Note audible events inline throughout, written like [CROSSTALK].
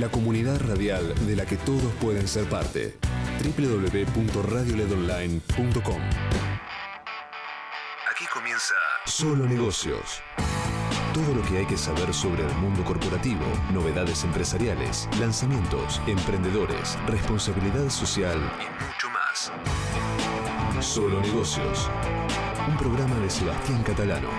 la comunidad radial de la que todos pueden ser parte. www.radioledonline.com Aquí comienza Solo Negocios. Todo lo que hay que saber sobre el mundo corporativo, novedades empresariales, lanzamientos, emprendedores, responsabilidad social y mucho más. Solo Negocios. Un programa de Sebastián Catalano.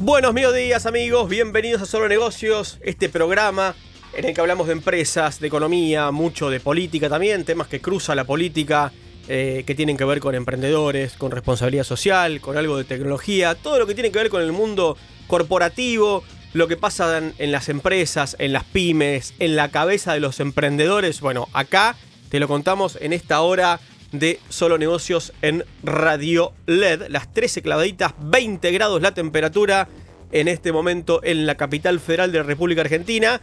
Buenos días amigos, bienvenidos a Solo Negocios, este programa en el que hablamos de empresas, de economía, mucho de política también, temas que cruzan la política, eh, que tienen que ver con emprendedores, con responsabilidad social, con algo de tecnología, todo lo que tiene que ver con el mundo corporativo, lo que pasa en, las empresas, en las pymes, en la cabeza de los emprendedores. Bueno, acá te lo contamos en esta hora de Solo Negocios en Radio LED. Las 13 clavaditas, 20 grados la temperatura en este momento en la capital federal de la República Argentina.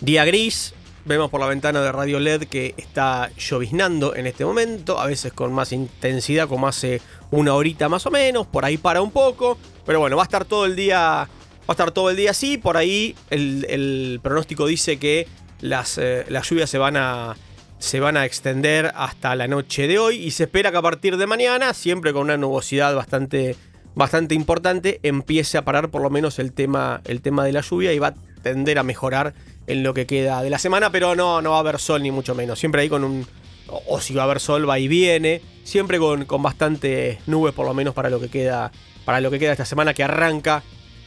Día gris, Vemos por la ventana de Radio LED que está lloviznando en este momento, a veces con más intensidad, como hace una horita más o menos, por ahí para un poco, pero bueno, va a estar todo el día, va a estar todo el día así, por ahí el, pronóstico dice que las, eh, las lluvias se van a se van a extender hasta la noche de hoy y se espera que a partir de mañana, siempre con una nubosidad bastante, bastante importante, empiece a parar por lo menos el tema, el tema de la lluvia y va a tender a mejorar en lo que queda de la semana, pero no, no va a haber sol ni mucho menos. Siempre ahí con un. O, si va a haber sol, va y viene. Siempre con, con bastante nubes, por lo menos para lo que queda. Para lo que queda esta semana que arranca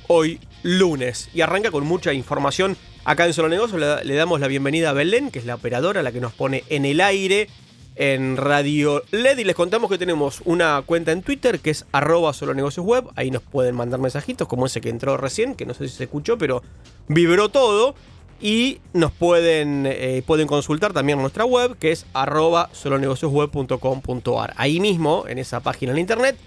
hoy lunes. Y arranca con mucha información. Acá en Solo Negocios le, damos la bienvenida a Belén, que es la operadora, la que nos pone en el aire en Radio LED y les contamos que tenemos una cuenta en Twitter que es arroba solo negocios web. Ahí nos pueden mandar mensajitos como ese que entró recién, que no sé si se escuchó, pero vibró todo. Y nos pueden, eh, pueden consultar también nuestra web, que es arroba solonegociosweb.com.ar. Ahí mismo, en esa página en internet,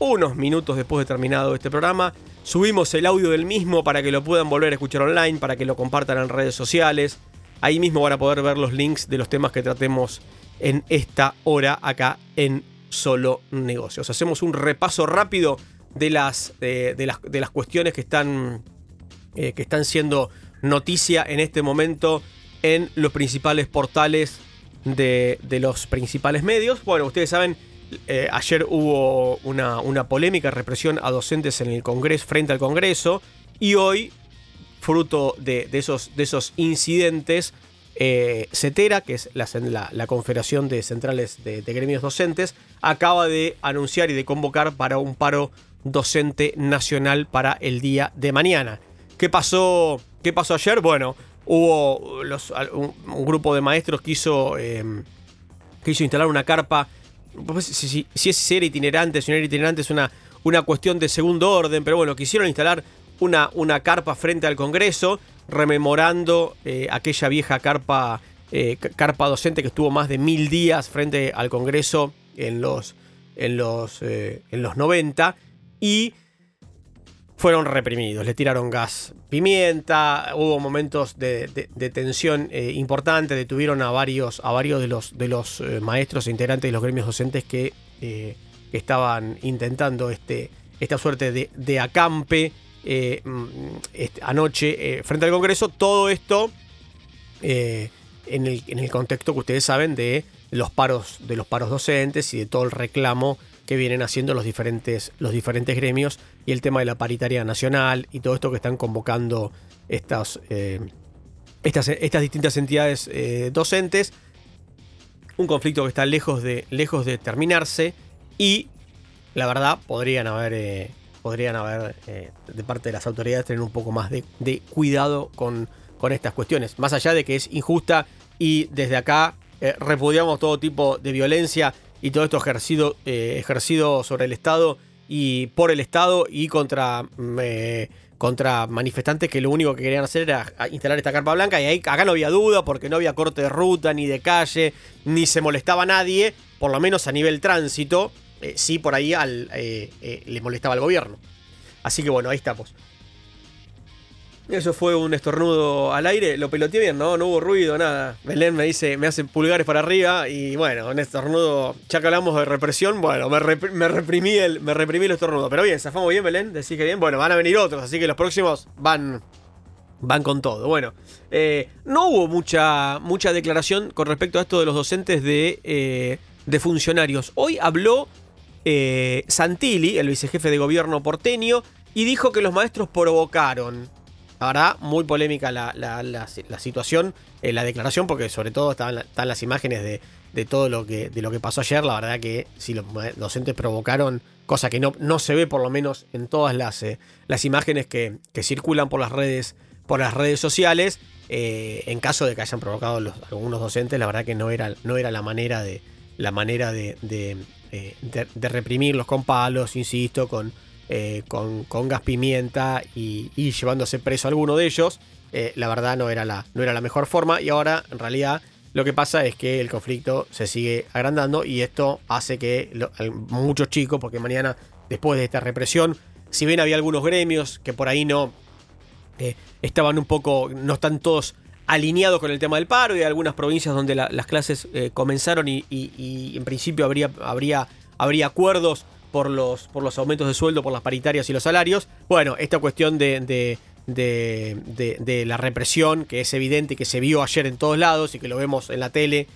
unos minutos después de terminado este programa, subimos el audio del mismo para que lo puedan volver a escuchar online, para que lo compartan en redes sociales. Ahí mismo van a poder ver los links de los temas que tratemos en esta hora acá en Solo Negocios. Hacemos un repaso rápido de las, de, las, de las cuestiones que están, eh, que están siendo noticia en este momento en los principales portales de, los principales medios. Bueno, ustedes saben, eh, ayer hubo una, una, polémica, represión a docentes en el Congreso, frente al Congreso, y hoy, fruto de, esos, de esos, incidentes, eh, CETERA, que es la, la, Confederación de Centrales de, de, Gremios Docentes, acaba de anunciar y de convocar para un paro docente nacional para el día de mañana. ¿Qué pasó ¿Qué pasó ayer? Bueno, hubo un, grupo de maestros que hizo, em, instalar una carpa. Pues, si, es ser itinerante, si no era itinerante, es una, una cuestión de segundo orden, pero bueno, quisieron instalar una, una carpa frente al Congreso, rememorando eh, aquella vieja carpa, eh, carpa docente que estuvo más de mil días frente al Congreso en los, en los, eh, en los 90. Y fueron reprimidos, le tiraron gas pimienta, hubo momentos de, tensión eh, importante, detuvieron a varios, a varios de los, de los eh, maestros e integrantes de los gremios docentes que, eh, estaban intentando este, esta suerte de, acampe mm, anoche frente al Congreso. Todo esto en el, en, el, contexto que ustedes saben de los paros, de los paros docentes y de todo el reclamo que vienen haciendo los diferentes, los diferentes gremios y el tema de la paritaria nacional y todo esto que están convocando estas, eh, estas, estas, distintas entidades eh, docentes. Un conflicto que está lejos de, lejos de terminarse y la verdad podrían haber, eh, podrían haber de parte de las autoridades tener un poco más de, cuidado con, con estas cuestiones. Más allá de que es injusta y desde acá repudiamos todo tipo de violencia y todo esto ejercido, eh, ejercido sobre el Estado y por el Estado y contra, mm, eh, contra manifestantes que lo único que querían hacer era instalar esta carpa blanca y ahí acá no había duda porque no había corte de ruta ni de calle ni se molestaba nadie, por lo menos a nivel tránsito, eh, sí por ahí al, le molestaba al gobierno. Así que bueno, ahí estamos. Eso fue un estornudo al aire, lo peloteé bien, ¿no? No hubo ruido, nada. Belén me dice, me hace pulgares para arriba y bueno, un estornudo, ya que hablamos de represión, bueno, me, reprimí, el, me reprimí el estornudo. Pero bien, zafamos bien, Belén, decís que bien. Bueno, van a venir otros, así que los próximos van, van con todo. Bueno, eh, no hubo mucha, mucha declaración con respecto a esto de los docentes de, eh, de funcionarios. Hoy habló eh, Santilli, el vicejefe de gobierno porteño, y dijo que los maestros provocaron. La verdad, muy polémica la, situación, eh, la declaración, porque sobre todo están, las imágenes de, todo lo que, de lo que pasó ayer. La verdad que si los docentes provocaron, cosa que no, no se ve por lo menos en todas las, eh, las imágenes que, circulan por las redes, por las redes sociales, eh, en caso de que hayan provocado algunos docentes, la verdad que no era, no era la manera de, la manera de, de reprimirlos con palos, insisto, con eh, con, gas pimienta y, llevándose preso alguno de ellos, eh, la verdad no era la, no era la mejor forma. Y ahora en realidad lo que pasa es que el conflicto se sigue agrandando y esto hace que muchos chicos, porque mañana después de esta represión, si bien había algunos gremios que por ahí no eh, estaban un poco, no están todos alineados con el tema del paro y algunas provincias donde las clases comenzaron y, en principio habría, habría, habría acuerdos por los, por los aumentos de sueldo, por las paritarias y los salarios. Bueno, esta cuestión de, de, de, la represión, que es evidente y que se vio ayer en todos lados y que lo vemos en la tele,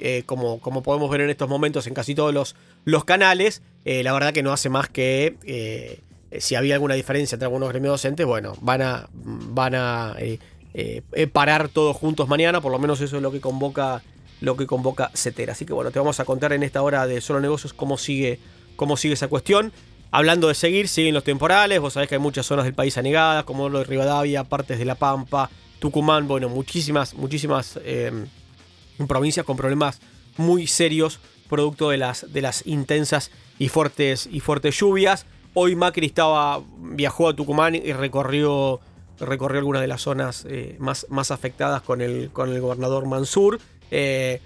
eh, como, como podemos ver en estos momentos en casi todos los, los canales, eh, la verdad que no hace más que, eh, si había alguna diferencia entre algunos gremios docentes, bueno, van a, van a parar todos juntos mañana, por lo menos eso es lo que convoca lo que convoca CETER. Así que bueno, te vamos a contar en esta hora de Solo Negocios cómo sigue cómo sigue esa cuestión. Hablando de seguir, siguen los temporales. Vos sabés que hay muchas zonas del país anegadas, como lo de Rivadavia, partes de La Pampa, Tucumán, bueno, muchísimas, muchísimas em, provincias con problemas muy serios, producto de las, de las intensas y fuertes, y fuertes lluvias. Hoy Macri estaba, viajó a Tucumán y recorrió, recorrió algunas de las zonas eh, más, más afectadas con el, con el gobernador Mansur. Eh,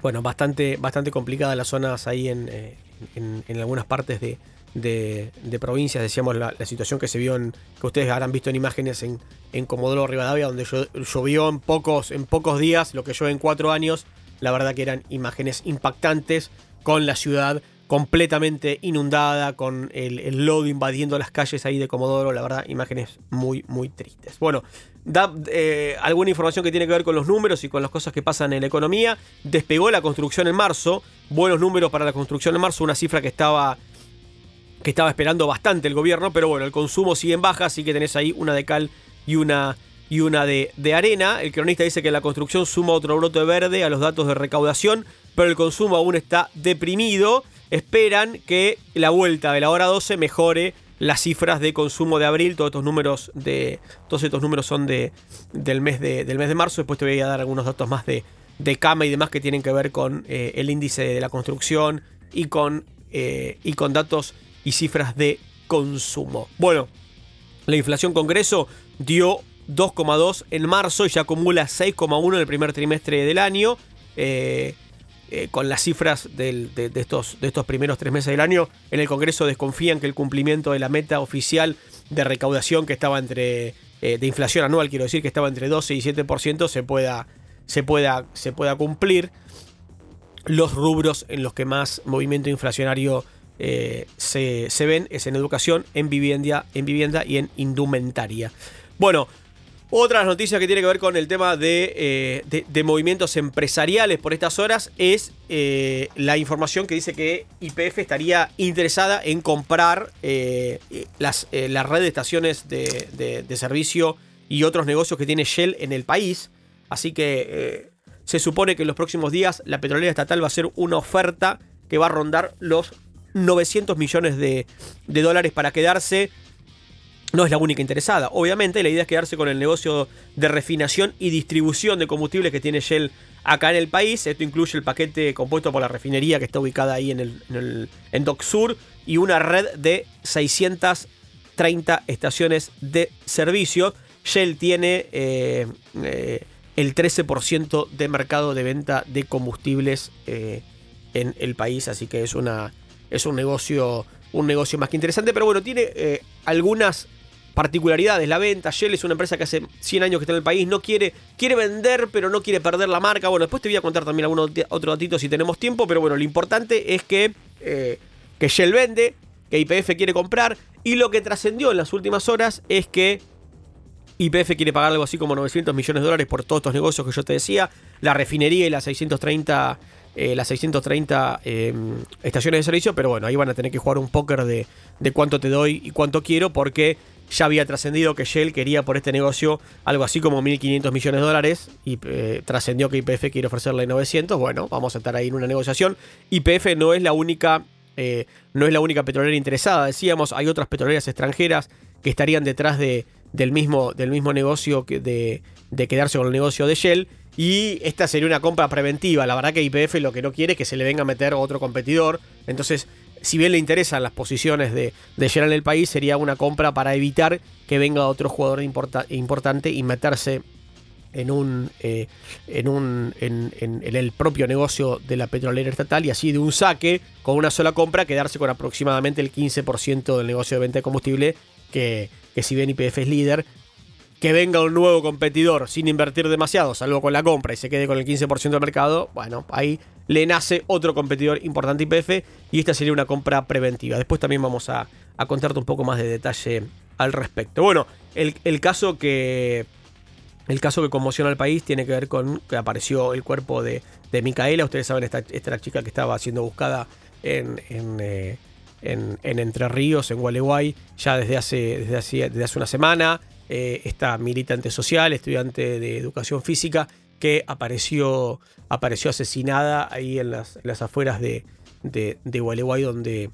bueno, bastante, bastante complicada las zonas ahí en, eh, en, algunas partes de, de, provincias, decíamos la, situación que se vio en, que ustedes habrán visto en imágenes en, en Comodoro Rivadavia, donde llovió en pocos, en pocos días, lo que llueve en cuatro años, la verdad que eran imágenes impactantes con la ciudad completamente inundada, con el, lodo invadiendo las calles ahí de Comodoro, la verdad, imágenes muy, muy tristes. Bueno, da eh, alguna información que tiene que ver con los números y con las cosas que pasan en la economía. Despegó la construcción en marzo, buenos números para la construcción en marzo, una cifra que estaba que estaba esperando bastante el gobierno, pero bueno, el consumo sigue en baja, así que tenés ahí una de cal y una, y una de, de arena. El cronista dice que la construcción suma otro brote verde a los datos de recaudación, pero el consumo aún está deprimido esperan que la vuelta de la hora 12 mejore las cifras de consumo de abril. Todos estos números de. Todos estos números son de, del, mes de, del mes de marzo. Después te voy a dar algunos datos más de, de cama y demás que tienen que ver con eh, el índice de la construcción y con, eh, y con datos y cifras de consumo. Bueno, la inflación Congreso dio 2,2 en marzo y ya acumula 6,1 en el primer trimestre del año. Eh, eh, con las cifras de, estos, primeros tres meses del año, en el Congreso desconfían que el cumplimiento de la meta oficial de recaudación que estaba entre, eh, de inflación anual, quiero decir, que estaba entre 12 y 7%, se pueda, se pueda, se pueda cumplir. Los rubros en los que más movimiento inflacionario eh, se, se, ven es en educación, en vivienda, en vivienda y en indumentaria. Bueno, otra noticia que tiene que ver con el tema de, eh, movimientos empresariales por estas horas es eh, la información que dice que IPF estaría interesada en comprar eh, las, la red de estaciones de, servicio y otros negocios que tiene Shell en el país. Así que se supone que en los próximos días la petrolera estatal va a hacer una oferta que va a rondar los 900 millones de, de dólares para quedarse no es la única interesada. Obviamente la idea es quedarse con el negocio de refinación y distribución de combustibles que tiene Shell acá en el país. Esto incluye el paquete compuesto por la refinería que está ubicada ahí en, el, en, Dock Sur y una red de 630 estaciones de servicio. Shell tiene eh, eh, el 13% de mercado de venta de combustibles eh, en el país, así que es, una, es un, negocio, un negocio más que interesante. Pero bueno, tiene algunas particularidades, la venta. Shell es una empresa que hace 100 años que está en el país, no quiere, quiere vender, pero no quiere perder la marca. Bueno, después te voy a contar también algunos otro datito si tenemos tiempo, pero bueno, lo importante es que, eh, que Shell vende, que IPF quiere comprar, y lo que trascendió en las últimas horas es que IPF quiere pagar algo así como 900 millones de dólares por todos estos negocios que yo te decía, la refinería y las 630 eh, las 630 em, estaciones de servicio, pero bueno, ahí van a tener que jugar un póker de, de cuánto te doy y cuánto quiero, porque ya había trascendido que Shell quería por este negocio algo así como 1.500 millones de dólares y eh, trascendió que IPF quiere ofrecerle 900. Bueno, vamos a estar ahí en una negociación. IPF no es la única, eh, no es la única petrolera interesada. Decíamos, hay otras petroleras extranjeras que estarían detrás de, del, mismo, del mismo negocio que de, de quedarse con el negocio de Shell. Y esta sería una compra preventiva. La verdad que IPF lo que no quiere es que se le venga a meter otro competidor. Entonces si bien le interesan las posiciones de, de en el país, sería una compra para evitar que venga otro jugador importante y meterse en un, eh, en, un en, el propio negocio de la petrolera estatal y así de un saque con una sola compra quedarse con aproximadamente el 15% del negocio de venta de combustible que, que si bien IPF es líder que venga un nuevo competidor sin invertir demasiado, salvo con la compra y se quede con el 15% del mercado, bueno, ahí le nace otro competidor importante IPF y esta sería una compra preventiva. Después también vamos a, contarte un poco más de detalle al respecto. Bueno, el, caso que... El caso que conmociona al país tiene que ver con que apareció el cuerpo de, Micaela. Ustedes saben, esta, esta la chica que estaba siendo buscada en, en, eh, Entre Ríos, en Gualeguay, ya desde hace, desde hace, desde hace una semana. Eh, esta militante social, estudiante de educación física, que apareció, apareció asesinada ahí en las, afueras de, de, Gualeguay donde,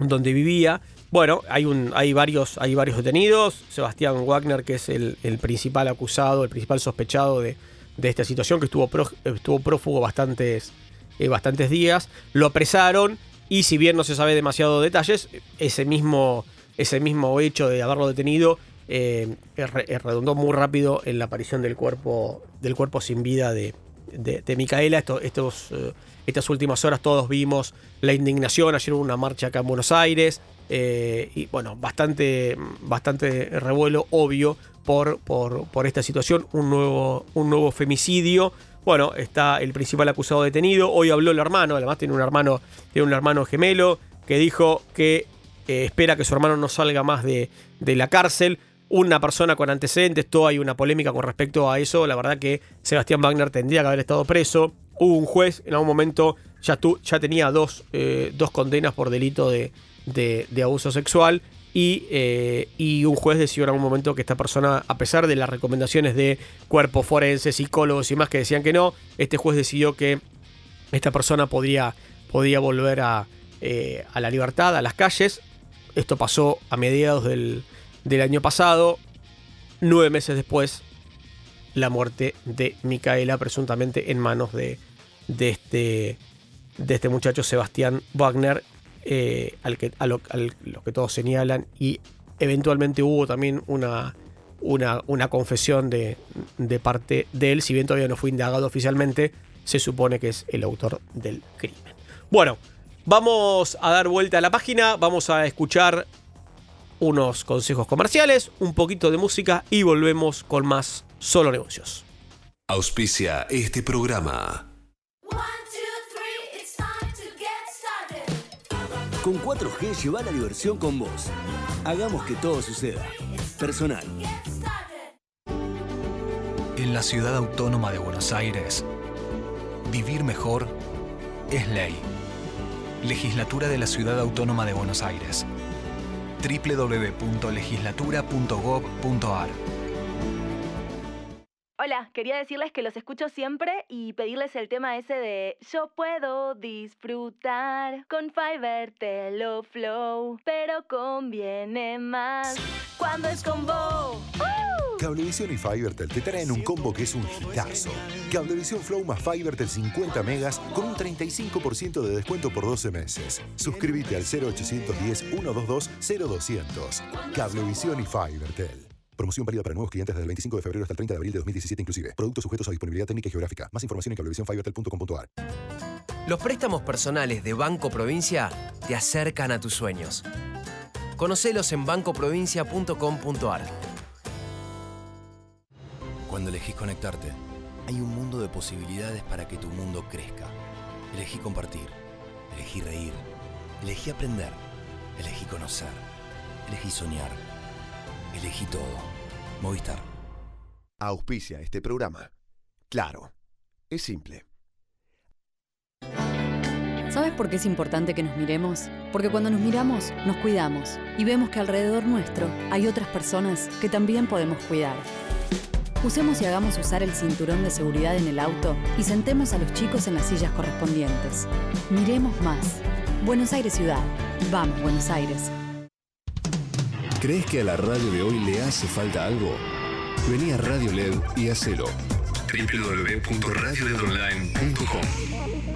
donde vivía. Bueno, hay, un, hay, varios, hay varios detenidos. Sebastián Wagner, que es el, principal acusado, el principal sospechado de, esta situación, que estuvo, estuvo prófugo bastantes, eh, bastantes días. Lo apresaron y si bien no se sabe demasiado detalles, ese mismo, ese mismo hecho de haberlo detenido eh, redundó muy rápido en la aparición del cuerpo, del cuerpo sin vida de, Micaela. estos, eh, estas últimas horas todos vimos la indignación. Ayer hubo una marcha acá en Buenos Aires. Eh, y bueno, bastante, bastante revuelo, obvio, por, por, esta situación. Un nuevo, un nuevo femicidio. Bueno, está el principal acusado detenido. Hoy habló el hermano, además tiene un hermano, tiene un hermano gemelo, que dijo que espera que su hermano no salga más de, de la cárcel una persona con antecedentes, todo hay una polémica con respecto a eso. La verdad que Sebastián Wagner tendría que haber estado preso. Hubo un juez, en algún momento ya, ya tenía dos, eh, dos, condenas por delito de, de, abuso sexual. Y, eh, y, un juez decidió en algún momento que esta persona, a pesar de las recomendaciones de cuerpos forenses, psicólogos y más que decían que no, este juez decidió que esta persona podría, podía volver a, eh, a la libertad, a las calles. Esto pasó a mediados del, del año pasado. Nueve meses después, la muerte de Micaela, presuntamente en manos de, este, de este muchacho Sebastián Wagner, eh, al que, a lo, que todos señalan. Y eventualmente hubo también una, una, una confesión de, de, parte de él, si bien todavía no fue indagado oficialmente, se supone que es el autor del crimen. Bueno, vamos a dar vuelta a la página, vamos a escuchar unos consejos comerciales, un poquito de música y volvemos con más Solo Negocios. Auspicia este programa. Con 4G lleva la diversión con vos. Hagamos que todo suceda. Personal. En la ciudad autónoma de Buenos Aires, vivir mejor es ley. Legislatura de la Ciudad Autónoma de Buenos Aires www.legislatura.gov.ar. Hola, quería decirles que los escucho siempre y pedirles el tema ese de Yo puedo disfrutar con Fiverr Telo Flow, pero conviene más cuando es con vos. Cablevisión y Fivertel te traen un combo que es un hitazo. Cablevisión Flow más Fivertel 50 megas con un 35% de descuento por 12 meses. Suscríbete al 0810 122 0200. Cablevisión y Fivertel. Promoción válida para nuevos clientes desde el 25 de febrero hasta el 30 de abril de 2017 inclusive. Productos sujetos a disponibilidad técnica y geográfica. Más información en cablevisionfibertel.com.ar. Los préstamos personales de Banco Provincia te acercan a tus sueños. Conocelos en bancoprovincia.com.ar. Cuando elegís conectarte, hay un mundo de posibilidades para que tu mundo crezca. Elegí compartir, elegí reír, elegí aprender, elegí conocer, elegí soñar, elegí todo. Movistar. Auspicia este programa. Claro, es simple. ¿Sabes por qué es importante que nos miremos? Porque cuando nos miramos, nos cuidamos y vemos que alrededor nuestro hay otras personas que también podemos cuidar. Usemos y hagamos usar el cinturón de seguridad en el auto y sentemos a los chicos en las sillas correspondientes. Miremos más. Buenos Aires Ciudad. Vamos, Buenos Aires. ¿Crees que a la radio de hoy le hace falta algo? Vení a Radio LED y hacelo. www.radioledonline.com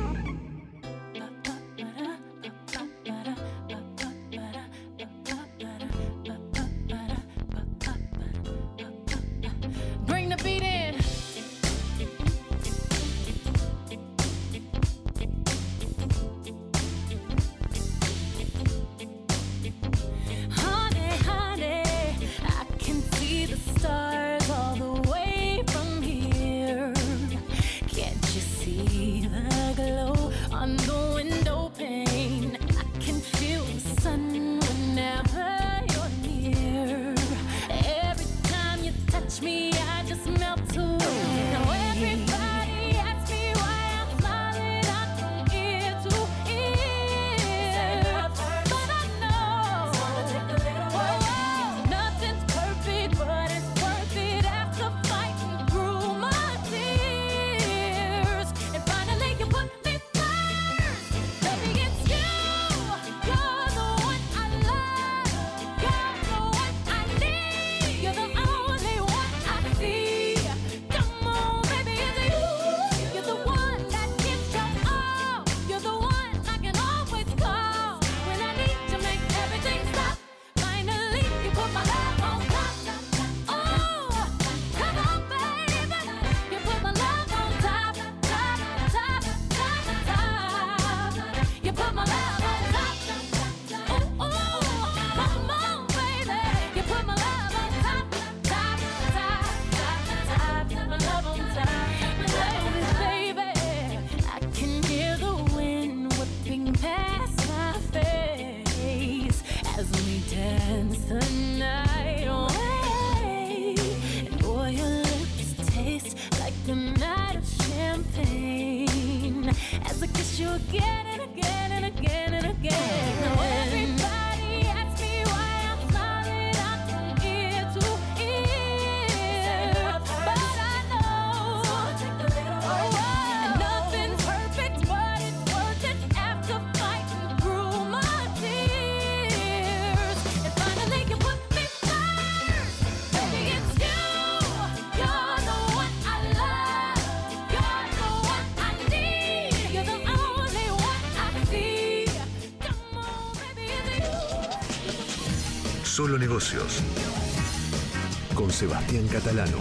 Con Sebastián Catalano.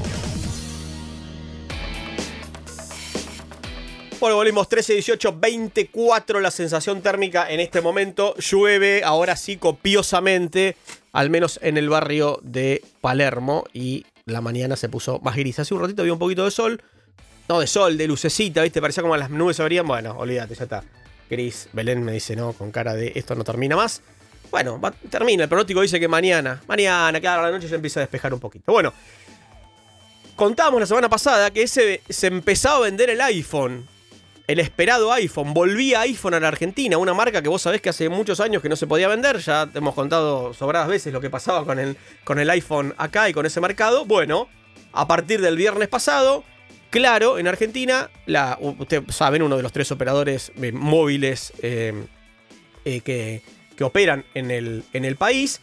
Bueno, volvimos 13, 18, 24 la sensación térmica en este momento. Llueve ahora sí copiosamente, al menos en el barrio de Palermo. Y la mañana se puso más gris. Hace un ratito había un poquito de sol. No, de sol, de lucecita, ¿viste? Parecía como las nubes se abrían. Bueno, olvídate, ya está. Gris. Belén me dice, no, con cara de esto no termina más. Bueno, termina. El pronóstico dice que mañana, mañana, que ahora la noche ya empieza a despejar un poquito. Bueno, contábamos la semana pasada que ese, se empezaba a vender el iPhone. El esperado iPhone. Volvía iPhone a la Argentina, una marca que vos sabés que hace muchos años que no se podía vender. Ya te hemos contado sobradas veces lo que pasaba con el, con el iPhone acá y con ese mercado. Bueno, a partir del viernes pasado, claro, en Argentina, la, ustedes saben, uno de los tres operadores eh, móviles eh, eh, que, que operan en el, en el país,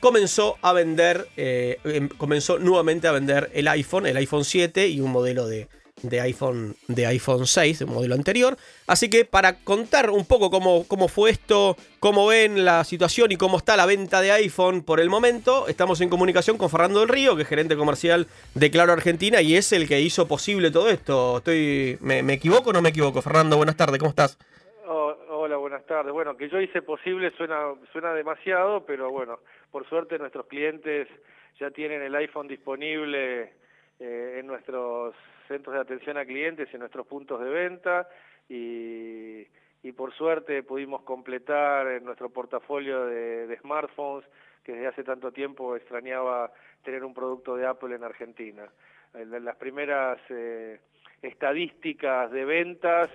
comenzó a vender, eh, em- comenzó nuevamente a vender el iPhone, el iPhone 7 y un modelo de, de iPhone, de iPhone 6, un modelo anterior. Así que para contar un poco cómo, cómo fue esto, cómo ven la situación y cómo está la venta de iPhone por el momento, estamos en comunicación con Fernando del Río, que es gerente comercial de Claro Argentina y es el que hizo posible todo esto. Estoy, ¿me, me equivoco o no me equivoco? Fernando, buenas tardes, ¿cómo estás? Oh, buenas. Bueno, que yo hice posible suena, suena demasiado, pero bueno, por suerte nuestros clientes ya tienen el iPhone disponible eh, en nuestros centros de atención a clientes, en nuestros puntos de venta y, por suerte pudimos completar nuestro portafolio de, smartphones que desde hace tanto tiempo extrañaba tener un producto de Apple en Argentina. En las primeras eh, estadísticas de ventas,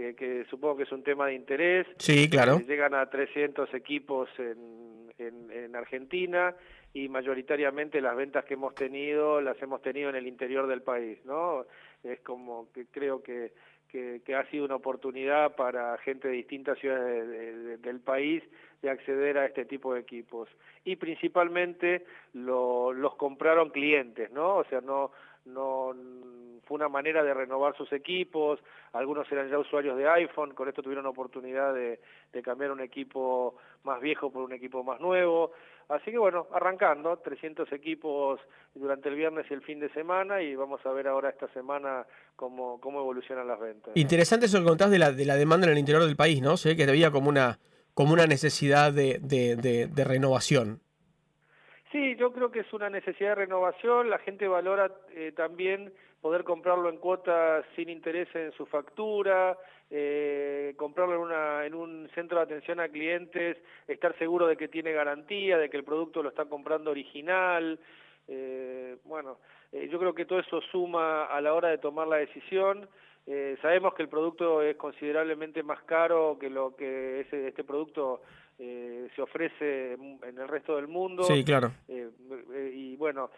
eh, que supongo que es un tema de interés, Sí, claro. eh, llegan a 300 equipos en, en, en Argentina y mayoritariamente las ventas que hemos tenido las hemos tenido en el interior del país, ¿no? Es como que creo que, que, que ha sido una oportunidad para gente de distintas ciudades de- de- del país de acceder a este tipo de equipos. Y principalmente lo- los compraron clientes, ¿no? O sea, no, no fue una manera de renovar sus equipos, algunos eran ya usuarios de iPhone, con esto tuvieron oportunidad de, de cambiar un equipo más viejo por un equipo más nuevo. Así que bueno, arrancando, 300 equipos durante el viernes y el fin de semana y vamos a ver ahora esta semana cómo, cómo evolucionan las ventas. Interesante eso que contás de la, de la demanda en el interior del país, ¿no? Se ve que había como una, como una necesidad de, de, de- de renovación. Sí, yo creo que es una necesidad de renovación. La gente valora eh, también poder comprarlo en cuotas sin interés en su factura, eh, comprarlo en, una, en un centro de atención a clientes, estar seguro de que tiene garantía, de que el producto lo está comprando original. Eh, bueno, eh, yo creo que todo eso suma a la hora de tomar la decisión. Sabemos que el producto es considerablemente más caro que lo que ese, este producto eh, se ofrece en el resto del mundo. Sí, claro. Eh, eh, y bueno,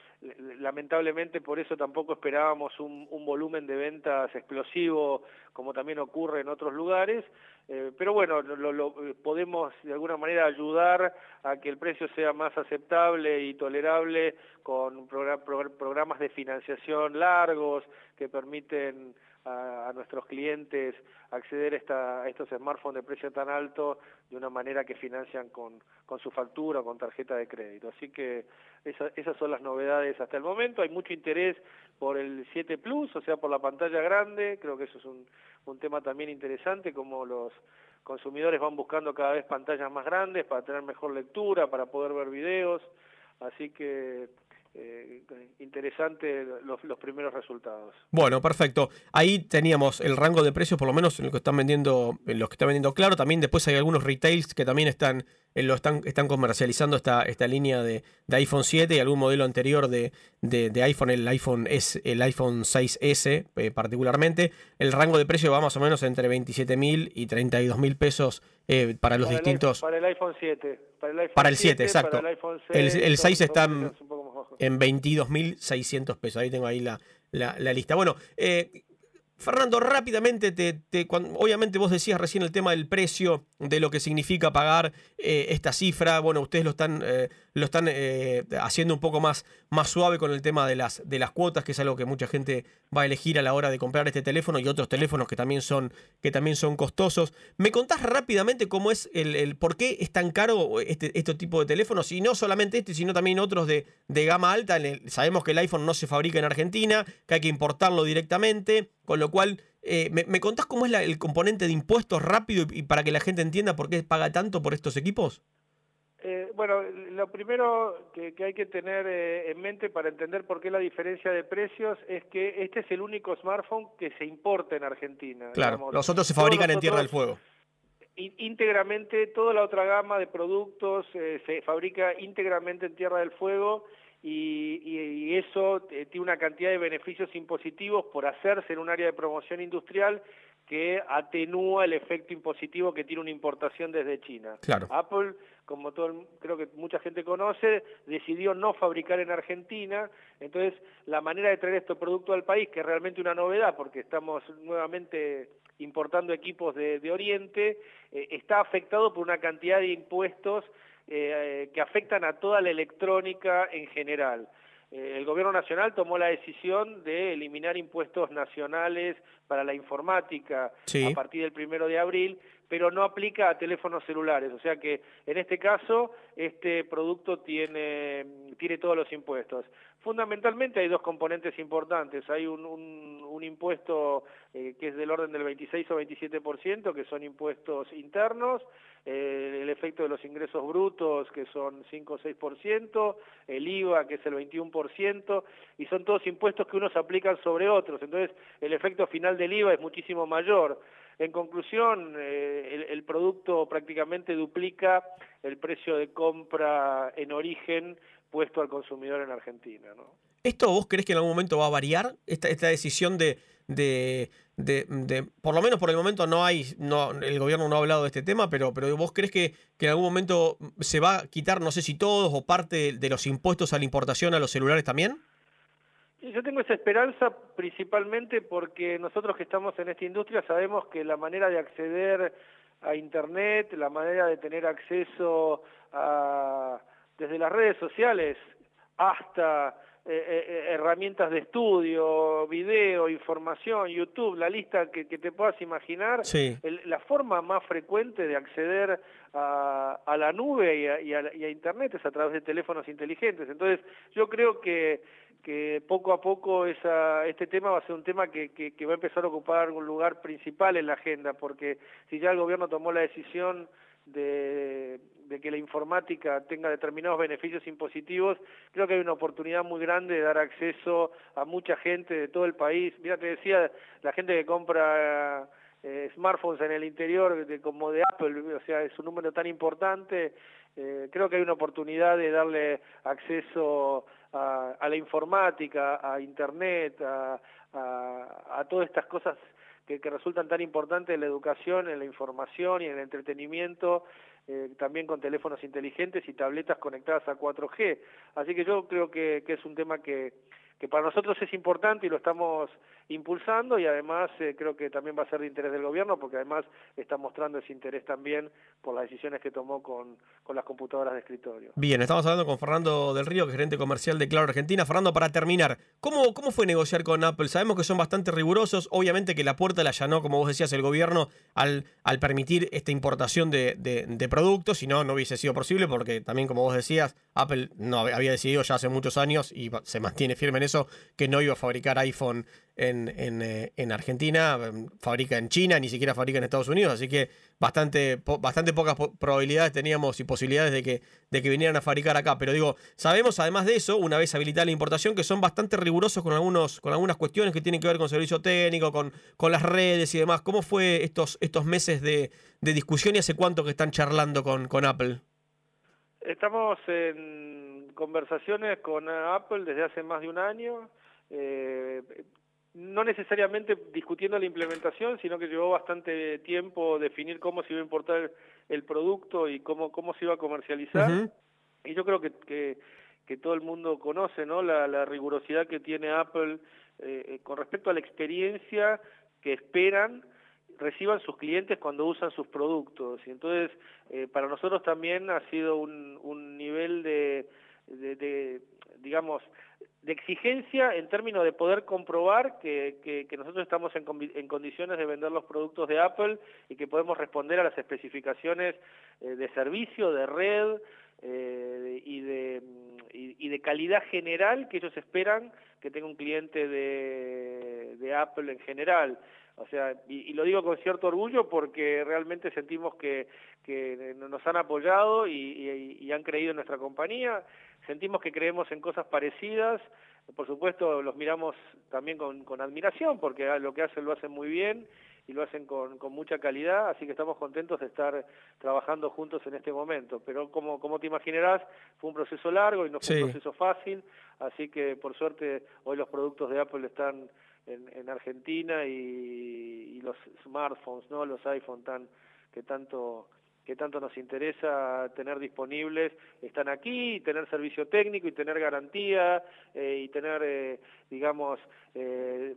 lamentablemente por eso tampoco esperábamos un, un volumen de ventas explosivo como también ocurre en otros lugares, eh, pero bueno, lo, lo- eh, podemos de alguna manera ayudar a que el precio sea más aceptable y tolerable con progra- progr- programas de financiación largos que permiten a, a nuestros clientes acceder esta- a estos smartphones de precio tan alto de una manera que financian con, con su factura o con tarjeta de crédito. Así que esa- esas son las novedades hasta el momento. Hay mucho interés por el 7 Plus, o sea, por la pantalla grande. Creo que eso es un, un tema también interesante, como los consumidores van buscando cada vez pantallas más grandes para tener mejor lectura, para poder ver videos. Así que eh, interesante los, los primeros resultados. Bueno, perfecto. Ahí teníamos el rango de precios, por lo menos en lo que están vendiendo, en los que están vendiendo claro. También después hay algunos retails que también están, eh, lo están, están comercializando esta, esta línea de, de iPhone 7 y algún modelo anterior de, de, de iPhone, el iPhone S, el iPhone 6S eh, particularmente. El rango de precio va más o menos entre 27.000 y 32.000 pesos eh, para los Para el distintos. iPhone- para el iPhone 7. Para el, iPhone Para el 7, exacto. Para el iPhone El, 6, el son- 6 son está en 22.600 pesos. Ahí tengo ahí la, la- lista. Bueno, eh, Fernando, rápidamente, te, te- cuan- obviamente vos decías recién el tema del precio, de lo que significa pagar eh, esta cifra. Bueno, ustedes lo están, eh, lo están eh, haciendo un poco más, más suave con el tema de las, de las cuotas, que es algo que mucha gente va a elegir a la hora de comprar este teléfono y otros teléfonos que también son, que también son costosos. ¿Me contás rápidamente cómo es el, el por qué es tan caro este, este tipo de teléfonos? Y no solamente este, sino también otros de, de gama alta. Sabemos que el iPhone no se fabrica en Argentina, que hay que importarlo directamente, con lo cual, eh, ¿me, me contás cómo es el componente de impuestos rápido y para que la gente entienda por qué paga tanto por estos equipos? Eh, bueno, lo primero que, que hay que tener eh, en mente para entender por qué la diferencia de precios es que este es el único smartphone que se importa en Argentina. Claro, digamos. los otros se fabrican en Tierra del Fuego. íntegramente, toda la otra gama de productos eh, se fabrica íntegramente en Tierra del Fuego y, y- y eso eh, tiene una cantidad de beneficios impositivos por hacerse en un área de promoción industrial que atenúa el efecto impositivo que tiene una importación desde China. Claro. Apple, como todo, el- creo que mucha gente conoce, decidió no fabricar en Argentina, entonces la manera de traer este producto al país, que es realmente una novedad, porque estamos nuevamente importando equipos de, de Oriente, eh, está afectado por una cantidad de impuestos eh, que afectan a toda la electrónica en general. Eh, el gobierno nacional tomó la decisión de eliminar impuestos nacionales para la informática Sí. a partir del primero de abril, pero no aplica a teléfonos celulares. O sea que en este caso este producto tiene, tiene todos los impuestos. Fundamentalmente hay dos componentes importantes. Hay un, impuesto eh, que es del orden del 26 o 27%, que son impuestos internos, eh, el efecto de los ingresos brutos, que son 5 o 6%, el IVA, que es el 21%, y son todos impuestos que unos aplican sobre otros. Entonces, el efecto final del IVA es muchísimo mayor. En conclusión, eh, el, producto prácticamente duplica el precio de compra en origen puesto al consumidor en Argentina. ¿no? ¿Esto vos crees que en algún momento va a variar? Esta, esta decisión de, de, de, de, por lo menos por el momento no hay, no, el gobierno no ha hablado de este tema, pero, pero vos crees que, que en algún momento se va a quitar, no sé si todos o parte de los impuestos a la importación a los celulares también? Yo tengo esa esperanza principalmente porque nosotros que estamos en esta industria sabemos que la manera de acceder a Internet, la manera de tener acceso a, desde las redes sociales hasta eh, eh, herramientas de estudio, video, información, YouTube, la lista que, que te puedas imaginar, sí. el, la forma más frecuente de acceder a, a la nube y a, y, a, y a, Internet es a través de teléfonos inteligentes. Entonces, yo creo que, que poco a poco esa, este tema va a ser un tema que, que, que va a empezar a ocupar un lugar principal en la agenda, porque si ya el gobierno tomó la decisión de, de, que la informática tenga determinados beneficios impositivos, creo que hay una oportunidad muy grande de dar acceso a mucha gente de todo el país. Mira, te decía, la gente que compra eh, smartphones en el interior de, como de Apple, o sea, es un número tan importante, eh, creo que hay una oportunidad de darle acceso a, a la informática, a Internet, a, a, todas estas cosas que, que, resultan tan importantes en la educación, en la información y en el entretenimiento, eh, también con teléfonos inteligentes y tabletas conectadas a 4G. Así que yo creo que, que es un tema que, que para nosotros es importante y lo estamos impulsando y además eh, creo que también va a ser de interés del gobierno porque además está mostrando ese interés también por las decisiones que tomó con, con las computadoras de escritorio. Bien, estamos hablando con Fernando del Río, que es gerente comercial de Claro Argentina. Fernando, para terminar, ¿cómo, ¿cómo fue negociar con Apple? Sabemos que son bastante rigurosos, obviamente que la puerta la allanó, como vos decías, el gobierno al, al permitir esta importación de, de, de productos, si no, no hubiese sido posible porque también, como vos decías, Apple no había decidido ya hace muchos años y se mantiene firme en eso que no iba a fabricar iPhone en, en, eh, en, Argentina, em, fabrica en China, ni siquiera fabrica en Estados Unidos, así que bastante, bastante pocas probabilidades teníamos y posibilidades de que, de que vinieran a fabricar acá. Pero digo, sabemos además de eso, una vez habilitada la importación, que son bastante rigurosos con, algunos, con algunas cuestiones que tienen que ver con servicio técnico, con, con las redes y demás. ¿Cómo fue estos, estos meses de, de discusión y hace cuánto que están charlando con, con Apple? Estamos en conversaciones con Apple desde hace más de un año. Eh, no necesariamente discutiendo la implementación, sino que llevó bastante tiempo definir cómo se iba a importar el producto y cómo, cómo se iba a comercializar. Uh -huh. Y yo creo que, que, que, todo el mundo conoce ¿no? la, la rigurosidad que tiene Apple eh, con respecto a la experiencia que esperan reciban sus clientes cuando usan sus productos. Y entonces, eh, para nosotros también ha sido un, un nivel de, de, de, digamos, de exigencia en términos de poder comprobar que, que, nosotros estamos en, en, condiciones de vender los productos de Apple y que podemos responder a las especificaciones eh, de servicio, de red eh, y, de, y, de calidad general que ellos esperan que tenga un cliente de, de Apple en general. O sea, y, y, lo digo con cierto orgullo porque realmente sentimos que, que nos han apoyado y, y, han creído en nuestra compañía, sentimos que creemos en cosas parecidas, por supuesto los miramos también con, con admiración porque lo que hacen lo hacen muy bien y lo hacen con, con, mucha calidad, así que estamos contentos de estar trabajando juntos en este momento. Pero como, como te imaginarás, fue un proceso largo y no fue sí. un proceso fácil, así que por suerte hoy los productos de Apple están en, en Argentina y, y, los smartphones, no los iPhone tan que tanto que tanto nos interesa tener disponibles están aquí, y tener servicio técnico y tener garantía eh, y tener, eh, digamos, eh,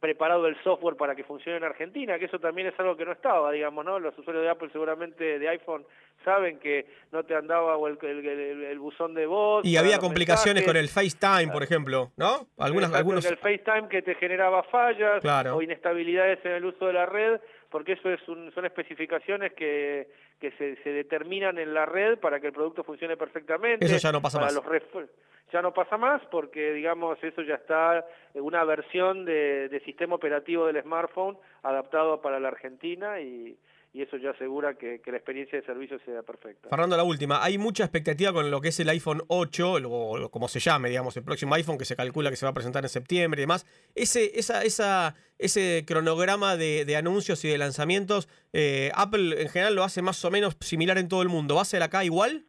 preparado el software para que funcione en Argentina, que eso también es algo que no estaba, digamos, ¿no? Los usuarios de Apple seguramente de iPhone saben que no te andaba o el, el, el, el buzón de voz. Y había complicaciones mensajes. con el FaceTime, por ejemplo, ¿no? Algunas, algunos... El FaceTime que te generaba fallas claro. o inestabilidades en el uso de la red. porque eso es un- son especificaciones que, que se, se determinan en la red para que el producto funcione perfectamente. Eso ya no pasa para más. los ya no pasa más porque, digamos, eso ya está en una versión de, de sistema operativo del smartphone adaptado para la Argentina y, y eso ya asegura que, que la experiencia de servicio sea perfecta. Fernando, la última. Hay mucha expectativa con lo que es el iPhone 8, o como se llame, digamos, el próximo iPhone que se calcula que se va a presentar en septiembre y demás. Ese, esa, esa, ese cronograma de, de anuncios y de lanzamientos, eh, Apple en general lo hace más o menos similar en todo el mundo. ¿Va a ser acá igual?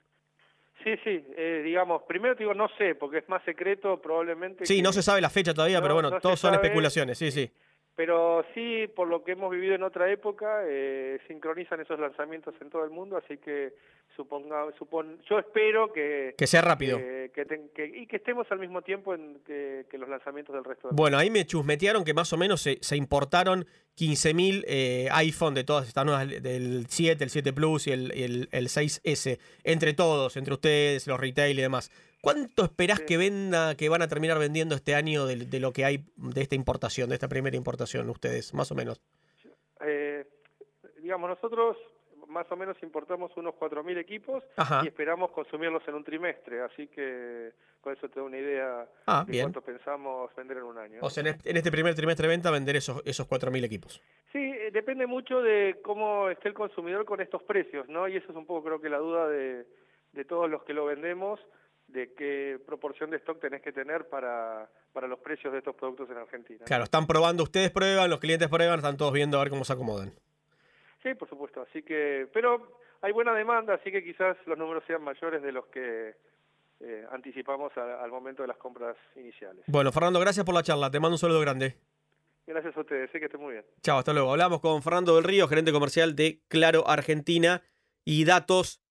Sí, sí, eh, digamos, primero te digo, no sé, porque es más secreto probablemente. Sí, que- no se sabe la fecha todavía, No, pero bueno, no todos son especulaciones, sí, sí. Pero sí, por lo que hemos vivido en otra época, eh, sincronizan esos lanzamientos en todo el mundo, así que suponga, supon, yo espero que... Que sea rápido. que- que ten- que- y que estemos al mismo tiempo en que, que los lanzamientos del resto del Bueno, ahí me chusmetearon que más o menos se, se importaron 15.000 eh, iPhone de todas estas nuevas, del 7, el 7 Plus y el, el- el 6S, entre todos, entre ustedes, los retail y demás. ¿Cuánto esperás que venda, que van a terminar vendiendo este año de, de lo que hay de esta importación, de esta primera importación, ustedes, más o menos? Eh, digamos, nosotros más o menos importamos unos 4.000 equipos Ajá. y esperamos consumirlos en un trimestre, así que con eso te da una idea Ah, de bien. cuánto pensamos vender en un año. O sea, en este, en este primer trimestre de venta vender esos, esos 4.000 equipos. Sí, eh, depende mucho de cómo esté el consumidor con estos precios, ¿no? Y eso es un poco creo que la duda de, de todos los que lo vendemos, de qué proporción de stock tenés que tener para, para los precios de estos productos en Argentina. Claro, están probando, ustedes prueban, los clientes prueban, están todos viendo a ver cómo se acomodan. Sí, por supuesto. Así que, pero hay buena demanda, así que quizás los números sean mayores de los que eh, anticipamos a- al momento de las compras iniciales. Bueno, Fernando, gracias por la charla. Te mando un saludo grande. Gracias a ustedes, sé que estén muy bien. Chao, hasta luego. Hablamos con Fernando del Río, gerente comercial de Claro Argentina y datos.